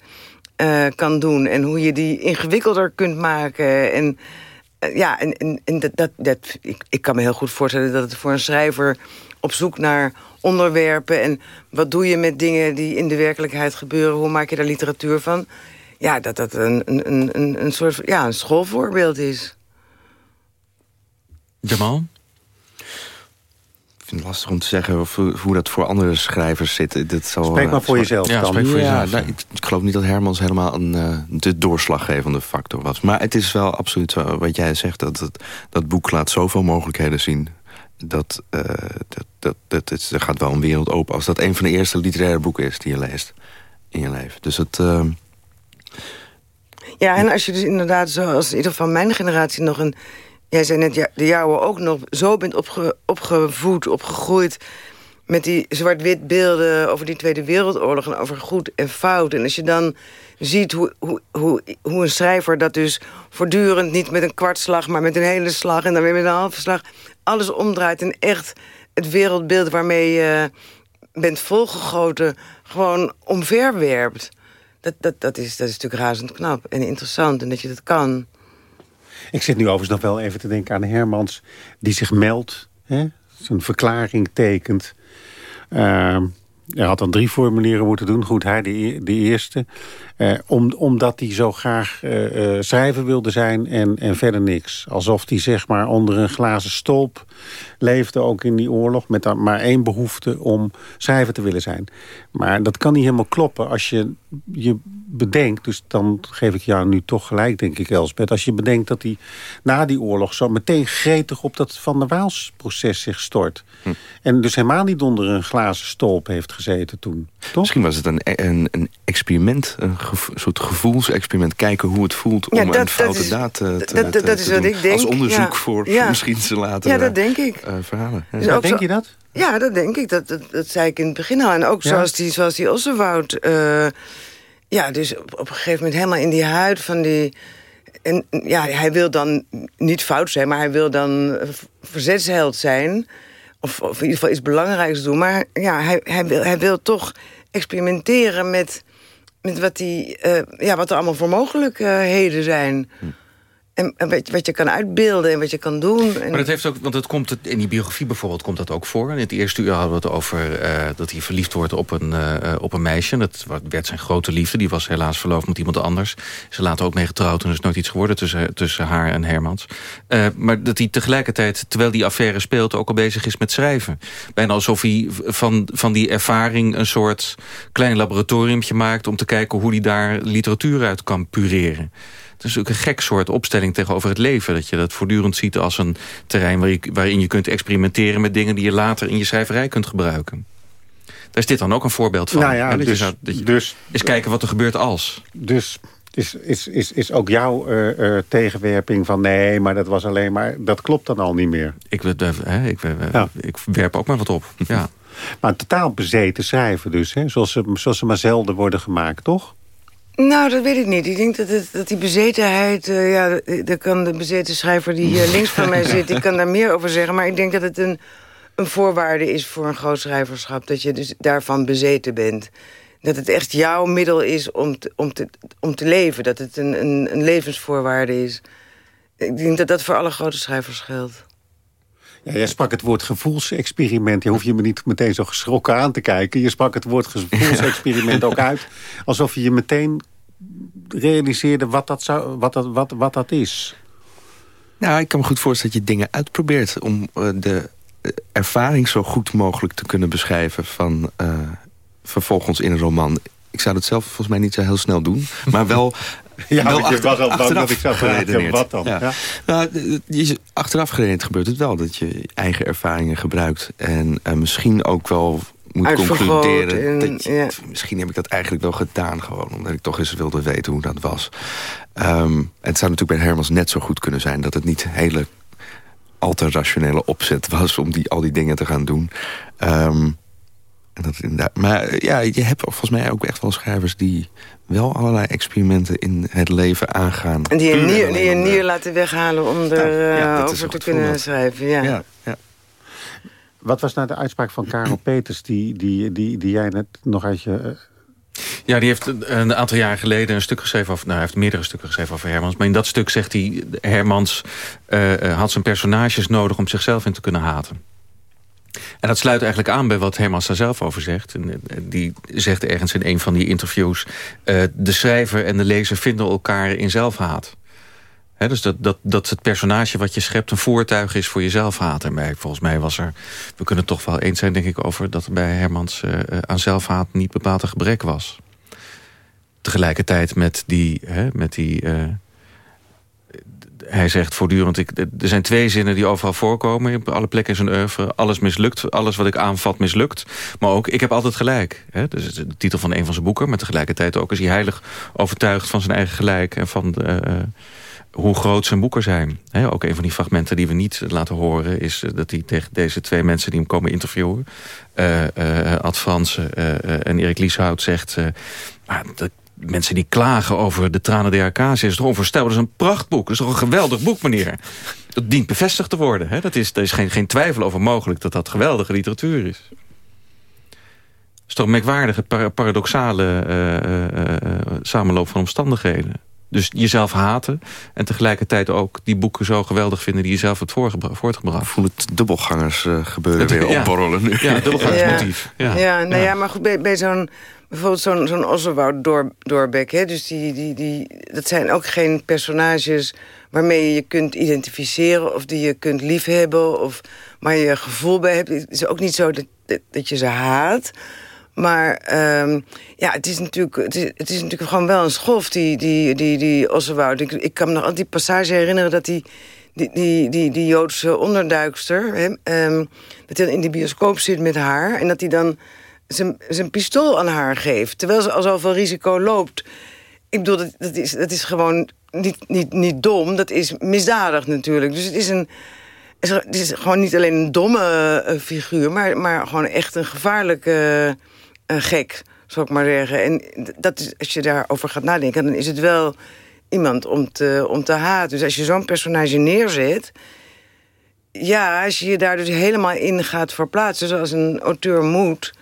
uh, kan doen. En hoe je die ingewikkelder kunt maken. En eh, ja, en, en, en dat, dat, dat, ik, ik kan me heel goed voorstellen dat het voor een schrijver op zoek naar onderwerpen en wat doe je met dingen die in de werkelijkheid gebeuren, hoe maak je daar literatuur van? Ja, dat dat een, een, een, een soort ja, een schoolvoorbeeld is. Jamal? Ik vind het lastig om te zeggen of, hoe dat voor andere schrijvers zit. Dat zal, Spreek maar voor jezelf ja, dan. spreek voor ja, jezelf. nou, ik, ik geloof niet dat Hermans helemaal een, eh, de doorslaggevende factor was. Maar het is wel absoluut zo, wat jij zegt, dat het, dat boek laat zoveel mogelijkheden zien. Dat, eh, dat, dat, dat, het, er gaat wel een wereld open. Als dat een van de eerste literaire boeken is die je leest in je leven. Dus het... eh, Ja, en als je dus inderdaad, zoals in ieder geval mijn generatie nog een... Jij zei net, de jouwe ook nog zo bent opge, opgevoed, opgegroeid... met die zwart-wit beelden over die Tweede Wereldoorlog... en over goed en fout. En als je dan ziet hoe, hoe, hoe, hoe een schrijver dat dus voortdurend... niet met een kwartslag, maar met een hele slag... en dan weer met een halve slag, alles omdraait... en echt het wereldbeeld waarmee je bent volgegoten... gewoon omverwerpt... Dat, dat, dat, is, dat is natuurlijk razend knap en interessant en dat je dat kan. Ik zit nu overigens nog wel even te denken aan Hermans... die zich meldt, hè? zijn verklaring tekent. Ehm, hij had dan drie formulieren moeten doen. Goed, hij de, de eerste. Eh, om, omdat hij zo graag eh, eh, schrijver wilde zijn en, en verder niks. Alsof hij zeg maar onder een glazen stolp leefde ook in die oorlog... met dan maar één behoefte om schrijver te willen zijn. Maar dat kan niet helemaal kloppen als je je bedenkt... dus dan geef ik jou nu toch gelijk, denk ik, Elsbeth... als je bedenkt dat hij na die oorlog zo meteen gretig op dat Van der Waals-proces zich stort. En dus helemaal niet onder een glazen stolp heeft gezeten toen. Toch? Misschien was het een, een, een experiment, een gevo- soort gevoelsexperiment. Kijken hoe het voelt om Ja, dat- een dat foute is- daad eh, te, dat- te- dat is te wat doen. ik denk, Als onderzoek ja. voor Ja. misschien ze later Ja, dat denk ik. eh, verhalen. Ja. Dus denk zo- je dat? Ja, dat denk ik. Dat, dat, dat zei ik in het begin al. En ook Ja. zoals die, zoals die Ossewoud... eh, ja, dus op, op een gegeven moment helemaal in die huid van die... En ja, hij wil dan niet fout zijn, maar hij wil dan eh, verzetsheld zijn. Of, in ieder geval iets belangrijks doen. Maar ja, hij, hij, wil, hij wil toch experimenteren met, met wat, die, eh, ja, wat er allemaal voor mogelijkheden zijn. Wat, wat je kan uitbeelden en wat je kan doen. En, Maar dat heeft ook, want het komt in die biografie bijvoorbeeld komt dat ook voor. In het eerste uur hadden we het over eh, dat hij verliefd wordt op een, eh, op een meisje. Dat werd zijn grote liefde. Die was helaas verloofd met iemand anders. Ze later ook mee getrouwd en er is nooit iets geworden tussen, tussen haar en Hermans. Eh, maar dat hij tegelijkertijd, terwijl die affaire speelt, ook al bezig is met schrijven. Bijna alsof hij van, van die ervaring een soort klein laboratoriumpje maakt om te kijken hoe hij daar literatuur uit kan pureren. Het is ook een gek soort opstelling tegenover het leven. Dat je dat voortdurend ziet als een terrein waar je, waarin je kunt experimenteren met dingen die je later in je schrijverij kunt gebruiken. Daar is dit dan ook een voorbeeld van. Nou ja, dus- je dus- eens kijken wat er gebeurt als. Dus is, is, is, is ook jouw eh, eh, tegenwerping van... nee, maar dat was alleen maar... dat klopt dan al niet meer. Ik, eh, hè, ik, Ja. ik werp ook maar wat op. Ja. Maar totaal bezeten schrijven dus, hè? Zoals, ze, zoals ze maar zelden worden gemaakt, toch? Nou, dat weet ik niet. Ik denk dat, het, dat die bezetenheid... eh, ja, daar kan de bezeten schrijver die hier links van mij zit... die kan daar meer over zeggen. Maar ik denk dat het een, een voorwaarde is voor een groot schrijverschap. Dat je dus daarvan bezeten bent. Dat het echt jouw middel is om te, om te, om te leven. Dat het een, een, een levensvoorwaarde is. Ik denk dat dat voor alle grote schrijvers geldt. Ja, jij sprak het woord gevoelsexperiment. Je hoeft je me niet meteen zo geschrokken aan te kijken. Je sprak het woord [LAUGHS] gevoelsexperiment ook uit. Alsof je je meteen realiseerde wat dat, zou, wat dat, wat, wat dat is. Nou, ik kan me goed voorstellen dat je dingen uitprobeert... om eh, de eh, ervaring zo goed mogelijk te kunnen beschrijven... van eh, vervolgens in een roman. Ik zou dat zelf volgens mij niet zo heel snel doen. Maar wel... [LAUGHS] Ja, want je was al bang achteraf dat ik zou vragen, geredeneerd. wat dan? Ja. Ja. Nou, eh, je, achteraf geredeneerd gebeurt het wel. Dat je eigen ervaringen gebruikt. En eh, misschien ook wel moet Uitvergroot concluderen... en- dat je, ja. misschien heb ik dat eigenlijk wel gedaan gewoon. Omdat ik toch eens wilde weten hoe dat was. Ehm, en het zou natuurlijk bij Hermans net zo goed kunnen zijn... dat het niet hele al te rationele opzet was... om die, al die dingen te gaan doen. Ehm, en dat inderdaad, maar eh, ja, je hebt volgens mij ook echt wel schrijvers... die wel allerlei experimenten in het leven aangaan. En die een nier, die een de- nier laten weghalen om er ja, eh, over te kunnen schrijven. Ja. Ja, ja. Wat was nou de uitspraak van Karel [CLEARS THROAT] Peters... die, die, die, die jij net nog uit je... eh, Ja, die heeft een aantal jaar geleden een stuk geschreven over... nou, hij heeft meerdere stukken geschreven over Hermans. Maar in dat stuk zegt hij... Hermans uh, had zijn personages nodig om zichzelf in te kunnen haten. En dat sluit eigenlijk aan bij wat Hermans daar zelf over zegt. Die zegt ergens in een van die interviews... Uh, de schrijver en de lezer vinden elkaar in zelfhaat dus dat, dat, dat het personage wat je schept een voertuig is voor je zelfhaat. En volgens mij was er... We kunnen toch wel eens zijn, denk ik, over... dat er bij Hermans uh, aan zelfhaat niet bepaald een gebrek was. Tegelijkertijd met die... Met die hij zegt voortdurend... Ik, er zijn twee zinnen die overal voorkomen. Op alle plekken in zijn oeuvre. Alles mislukt. Alles wat ik aanvat mislukt. Maar ook, ik heb altijd gelijk. Hè? Dus de titel van een van zijn boeken. Maar tegelijkertijd ook is hij heilig overtuigd van zijn eigen gelijk. En van... De, uh, hoe groot zijn boeken zijn. ook een van die fragmenten die we niet laten horen... is eh, dat hij tegen deze twee mensen die hem komen interviewen... Uh, uh, Ad Fransen en Erik Lieshout zegt... maar de mensen die klagen over de tranen der Arcasia... is toch onvoorstelbaar, dat is een prachtboek. Dat is toch een geweldig boek, meneer. Dat dient bevestigd te worden. Hè? Dat is, er is geen, geen twijfel over mogelijk dat dat geweldige literatuur is. Het is toch een merkwaardige, paradoxale samenloop van omstandigheden. Dus jezelf haten en tegelijkertijd ook die boeken zo geweldig vinden... die je zelf hebt voortgebracht. voel het dubbelgangers uh, gebeuren weer ja. opborrelen nu. Ja, dubbelgangersmotief. Ja, ja, nou ja. maar goed, bij, bij zo'n... Bijvoorbeeld zo'n zo'n Oswald Door, Doorbek, hè? Dus die, die, die, dat zijn ook geen personages waarmee je je kunt identificeren... of die je kunt liefhebben of waar je gevoel bij hebt. Het is ook niet zo dat, dat je ze haat... Maar ehm, ja, het is, natuurlijk, het is, het, is, natuurlijk gewoon wel een schof, die, die, die, die Ossewoud. Ik, ik kan me nog altijd die passage herinneren dat die, die, die, die, die Joodse onderduikster... Hè, um, dat hij in die bioscoop zit met haar... en dat hij dan zijn, zijn pistool aan haar geeft. Terwijl ze al zoveel risico loopt. Ik bedoel, dat, dat, is, is gewoon niet, niet, niet dom. Dat is misdadig natuurlijk. Dus het is een... Het is gewoon niet alleen een domme uh, figuur... Maar, maar gewoon echt een gevaarlijke een gek, zou ik maar zeggen. En dat is, als je daarover gaat nadenken, dan is het wel iemand om te, om te haten. Dus als je zo'n personage neerzet... Ja, als je je daar dus helemaal in gaat verplaatsen... zoals een auteur moet...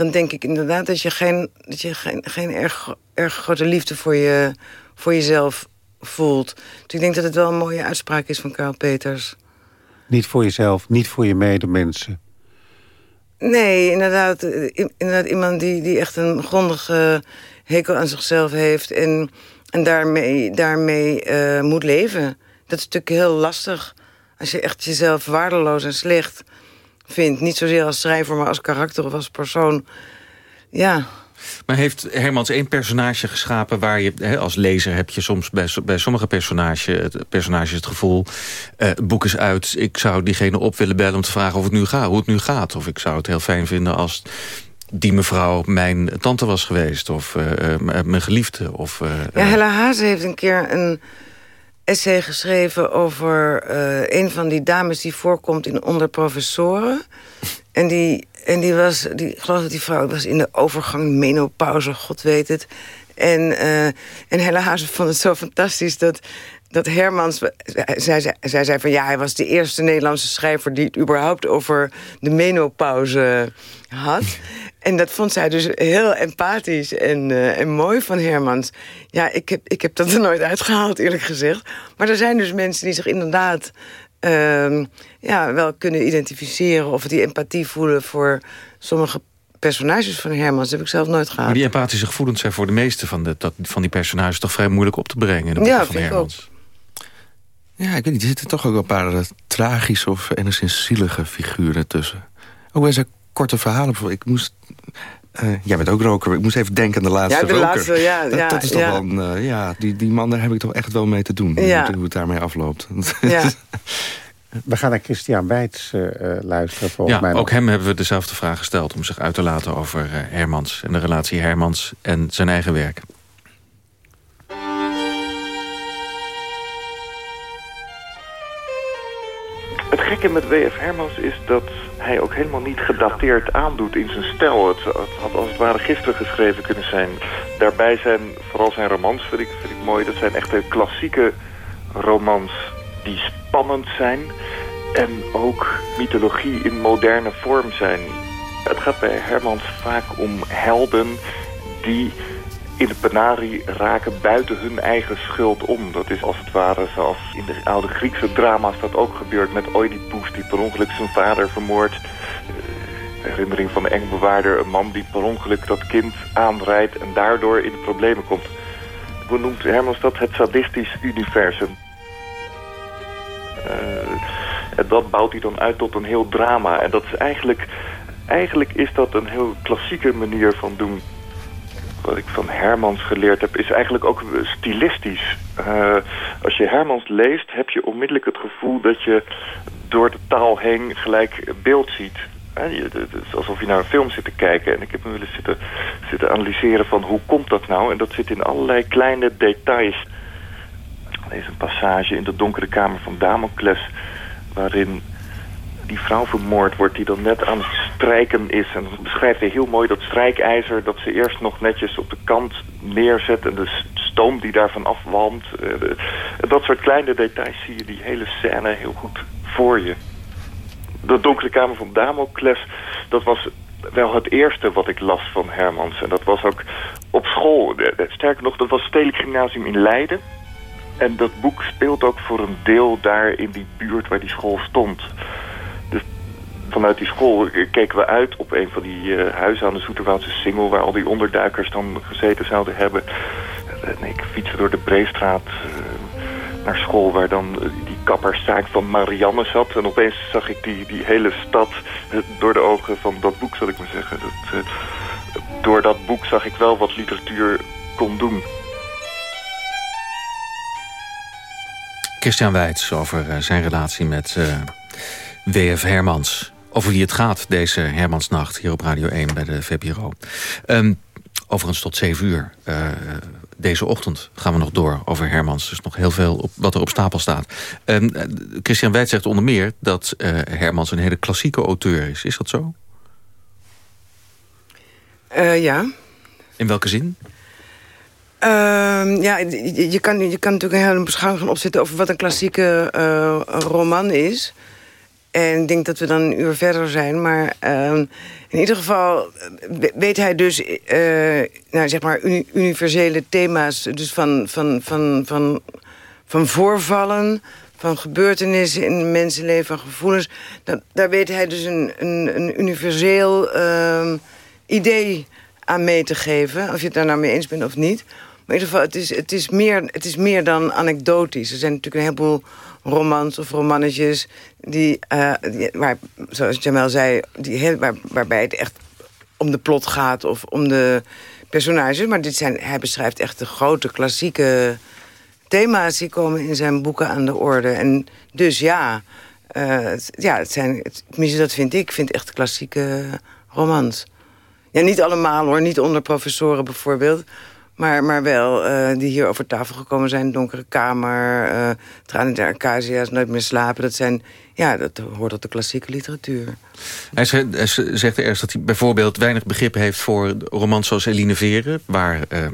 dan denk ik inderdaad dat je geen, dat je geen, geen erg, erg grote liefde voor, je, voor jezelf voelt. Dus ik denk dat het wel een mooie uitspraak is van Karl Peters. Niet voor jezelf, niet voor je medemensen. Nee, inderdaad, eh, inderdaad iemand die, die echt een grondige hekel aan zichzelf heeft... en, en daarmee, daarmee uh, moet leven. Dat is natuurlijk heel lastig. Als je echt jezelf waardeloos en slecht vindt. Niet zozeer als schrijver, maar als karakter of als persoon. Ja, maar heeft Hermans één personage geschapen... waar je als lezer heb je soms bij, bij sommige personage, het, personages het gevoel... Het boek is uit, ik zou diegene op willen bellen om te vragen of het nu gaat, hoe het nu gaat. Of ik zou het heel fijn vinden als die mevrouw mijn tante was geweest. Of uh, mijn geliefde. Of, uh, ja, Hella Haase heeft een keer een essay geschreven over een van die dames die voorkomt in Onder Professoren. En die en die was, die, ik geloof dat die vrouw was in de overgang menopauze, god weet het. En, uh, en helaas vond het zo fantastisch dat, dat Hermans... Zij, zij, zij zei van ja, hij was de eerste Nederlandse schrijver... die het überhaupt over de menopauze had. En dat vond zij dus heel empathisch en, uh, en mooi van Hermans. Ja, ik heb, ik heb dat er nooit uitgehaald, eerlijk gezegd. Maar er zijn dus mensen die zich inderdaad uh, ja, wel kunnen identificeren... of die empathie voelen voor sommige personages van Hermans. Dat heb ik zelf nooit gehad. Maar die empathische gevoelens zijn voor de meeste van, de, dat, van die personages... toch vrij moeilijk op te brengen in de ja, van Hermans. Ja, ik weet niet. Er zitten toch ook een paar uh, tragische of enigszins zielige figuren tussen. Ook bij zijn korte verhalen. Ik moest... Uh, jij bent ook roker. Ik moest even denken aan de laatste ja, de roker. Laatste, ja, dat, ja, dat is toch ja. wel een... Uh, ja, die, die man, daar heb ik toch echt wel mee te doen. Ja. Hoe het daarmee afloopt. [LAUGHS] Ja. We gaan naar Christian Weits uh, luisteren, volgens ja, mij. ook hem hebben we dezelfde vraag gesteld... om zich uit te laten over uh, Hermans en de relatie Hermans en zijn eigen werk. Het gekke met W.F. Hermans is dat hij ook helemaal niet gedateerd aandoet in zijn stijl. Het, had als het ware gisteren geschreven kunnen zijn. Daarbij zijn vooral zijn romans, vind ik, vind ik mooi. Dat zijn echte klassieke romans die spannend zijn. En ook mythologie in moderne vorm zijn. Het gaat bij Hermans vaak om helden die in de penarie raken buiten hun eigen schuld om. Dat is als het ware zoals in de oude Griekse drama's dat ook gebeurt met Oedipus die per ongeluk zijn vader vermoordt. De herinnering van de engbewaarder, een man die per ongeluk dat kind aanrijdt en daardoor in de problemen komt. Hoe noemt Hermans dat het sadistisch universum? en dat bouwt hij dan uit tot een heel drama. En dat is eigenlijk, eigenlijk is dat een heel klassieke manier van doen wat ik van Hermans geleerd heb, is eigenlijk ook stilistisch. Uh, als je Hermans leest, heb je onmiddellijk het gevoel dat je door de taal heen gelijk beeld ziet. Het is alsof je naar een film zit te kijken. En ik heb me willen zitten, zitten analyseren van hoe komt dat nou? En dat zit in allerlei kleine details. Er is een passage in de donkere kamer van Damocles... waarin die vrouw vermoord wordt die dan net aan het strijken is. En dan beschrijft hij heel mooi dat strijkijzer dat ze eerst nog netjes op de kant neerzet en de stoom die daarvan afwalmt. Uh, dat soort kleine details zie je die hele scène heel goed voor je. De donkere kamer van Damocles, dat was wel het eerste wat ik las van Hermans. En dat was ook op school. Sterker nog, dat was Stedelijk Gymnasium in Leiden. En dat boek speelt ook voor een deel daar in die buurt waar die school stond vanuit die school keken we uit op een van die uh, huizen aan de Zoeterwoudse Singel... waar al die onderduikers dan gezeten zouden hebben. En ik fietste door de Breestraat uh, naar school waar dan uh, die kapperszaak van Marianne zat. En opeens zag ik die, die hele stad door de ogen van dat boek, zal ik maar zeggen. Dat, door dat boek zag ik wel wat literatuur kon doen. Christian Weitz over zijn relatie met W.F. Hermans over wie het gaat, deze Hermansnacht... hier op Radio 1 bij de VPRO. Um, overigens tot 7 uur. Uh, deze ochtend gaan we nog door over Hermans. Dus nog heel veel op, wat er op stapel staat. Um, Christian Wijd zegt onder meer dat uh, Hermans een hele klassieke auteur is. Is dat zo? Uh, ja. In welke zin? Uh, ja, je, je, kan, je kan natuurlijk een hele beschouwing gaan opzetten... over wat een klassieke roman is... En ik denk dat we dan een uur verder zijn. Maar uh, in ieder geval weet hij dus uh, nou, zeg maar universele thema's. Dus van, van, van, van, van voorvallen, van gebeurtenissen in mensenleven, van gevoelens. Dat, daar weet hij dus een, een, een universeel uh, idee aan mee te geven. Of je het daar nou mee eens bent of niet. Maar in ieder geval, het is, het is, meer, het is meer dan anekdotisch. Er zijn natuurlijk een heleboel romans of romannetjes... Die, uh, waar, zoals Jamel zei, die waar, waarbij het echt om de plot gaat... of om de personages. Maar dit zijn, hij beschrijft echt de grote klassieke thema's... die komen in zijn boeken aan de orde. En dus ja, uh, ja het zijn, het, dat vind ik. Ik vind echt klassieke romans. Ja, niet allemaal hoor, niet onder professoren bijvoorbeeld... Maar, maar wel uh, die hier over tafel gekomen zijn. Donkere Kamer, uh, Tranen der Acacia's, Nooit meer slapen. Dat, zijn, ja, dat hoort tot de klassieke literatuur. Hij zegt eerst dat hij bijvoorbeeld weinig begrip heeft... voor romans zoals Eline Veren... waar uh,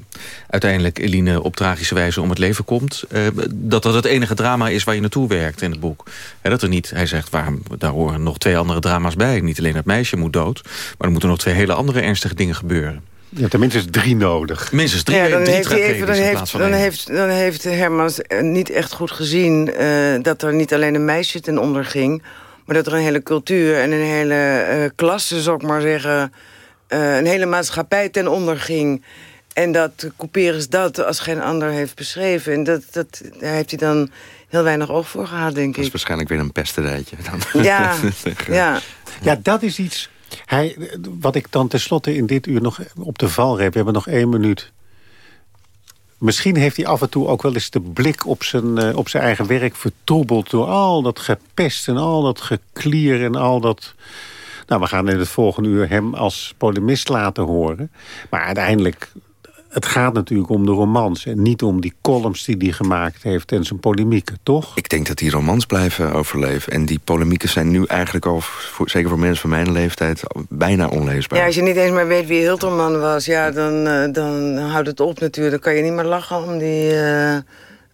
uiteindelijk Eline op tragische wijze om het leven komt. dat dat het enige drama is waar je naartoe werkt in het boek. dat er niet, hij zegt, waarom, daar horen nog twee andere drama's bij. Niet alleen het meisje moet dood... maar er moeten nog twee hele andere ernstige dingen gebeuren. Je hebt er minstens drie nodig. Minstens drie, ja, dan drie heeft, even, dan, heeft, dan, heeft, dan heeft Hermans niet echt goed gezien... Uh, dat er niet alleen een meisje ten onder ging... maar dat er een hele cultuur en een hele uh, klasse, zou ik maar zeggen... Uh, een hele maatschappij ten onder ging... En dat Couperus dat als geen ander heeft beschreven. En dat, dat, daar heeft hij dan heel weinig oog voor gehad, denk ik. Dat is waarschijnlijk weer een pesterijtje. Dan. Ja, [LAUGHS] ja. ja, dat is iets hij, wat ik dan tenslotte in dit uur nog op de valreep... we hebben nog één minuut... Misschien heeft hij af en toe ook wel eens de blik op zijn, uh, op zijn eigen werk vertroebeld... door al dat gepest en al dat geklier en al dat... Nou, we gaan in het volgende uur hem als polemist laten horen. Maar uiteindelijk het gaat natuurlijk om de romans... en niet om die columns die hij gemaakt heeft en zijn polemieken, toch? Ik denk dat die romans blijven overleven. En die polemieken zijn nu eigenlijk al, voor, zeker voor mensen van mijn leeftijd... bijna onleesbaar. Ja, als je niet eens meer weet wie Hilterman was... ja, dan, uh, dan houdt het op natuurlijk. Dan kan je niet meer lachen om die... Uh...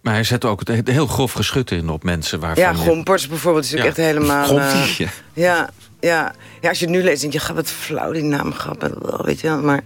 Maar hij zet ook het heel grof geschut in op mensen waarvan... Ja, Gompers bijvoorbeeld is ja. echt helemaal... Uh, ja. ja. Ja, ja. als je het nu leest, denk je, gaat wat flauw die naam grappen, weet je wel. Maar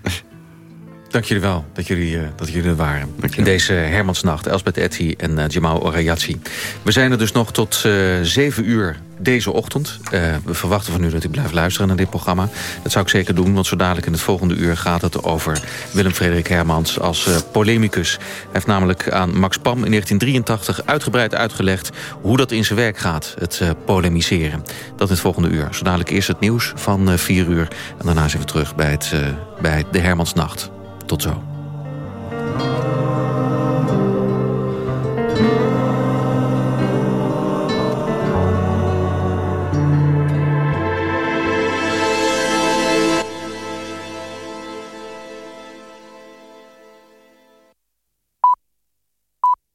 Dank jullie wel dat jullie, dat jullie er waren. In deze Hermansnacht, Elsbeth Etty en uh, Jamal Orayatsi. We zijn er dus nog tot uh, 7 uur deze ochtend. We verwachten van u dat u blijft luisteren naar dit programma. Dat zou ik zeker doen, want zo dadelijk in het volgende uur gaat het over Willem-Frederik Hermans als polemicus. Hij heeft namelijk aan Max Pam in 1983 uitgebreid uitgelegd hoe dat in zijn werk gaat, het polemiseren. Dat in het volgende uur. Zo dadelijk eerst het nieuws van 4 uur en daarna zijn we terug bij, het, bij de Hermansnacht. Tot zo.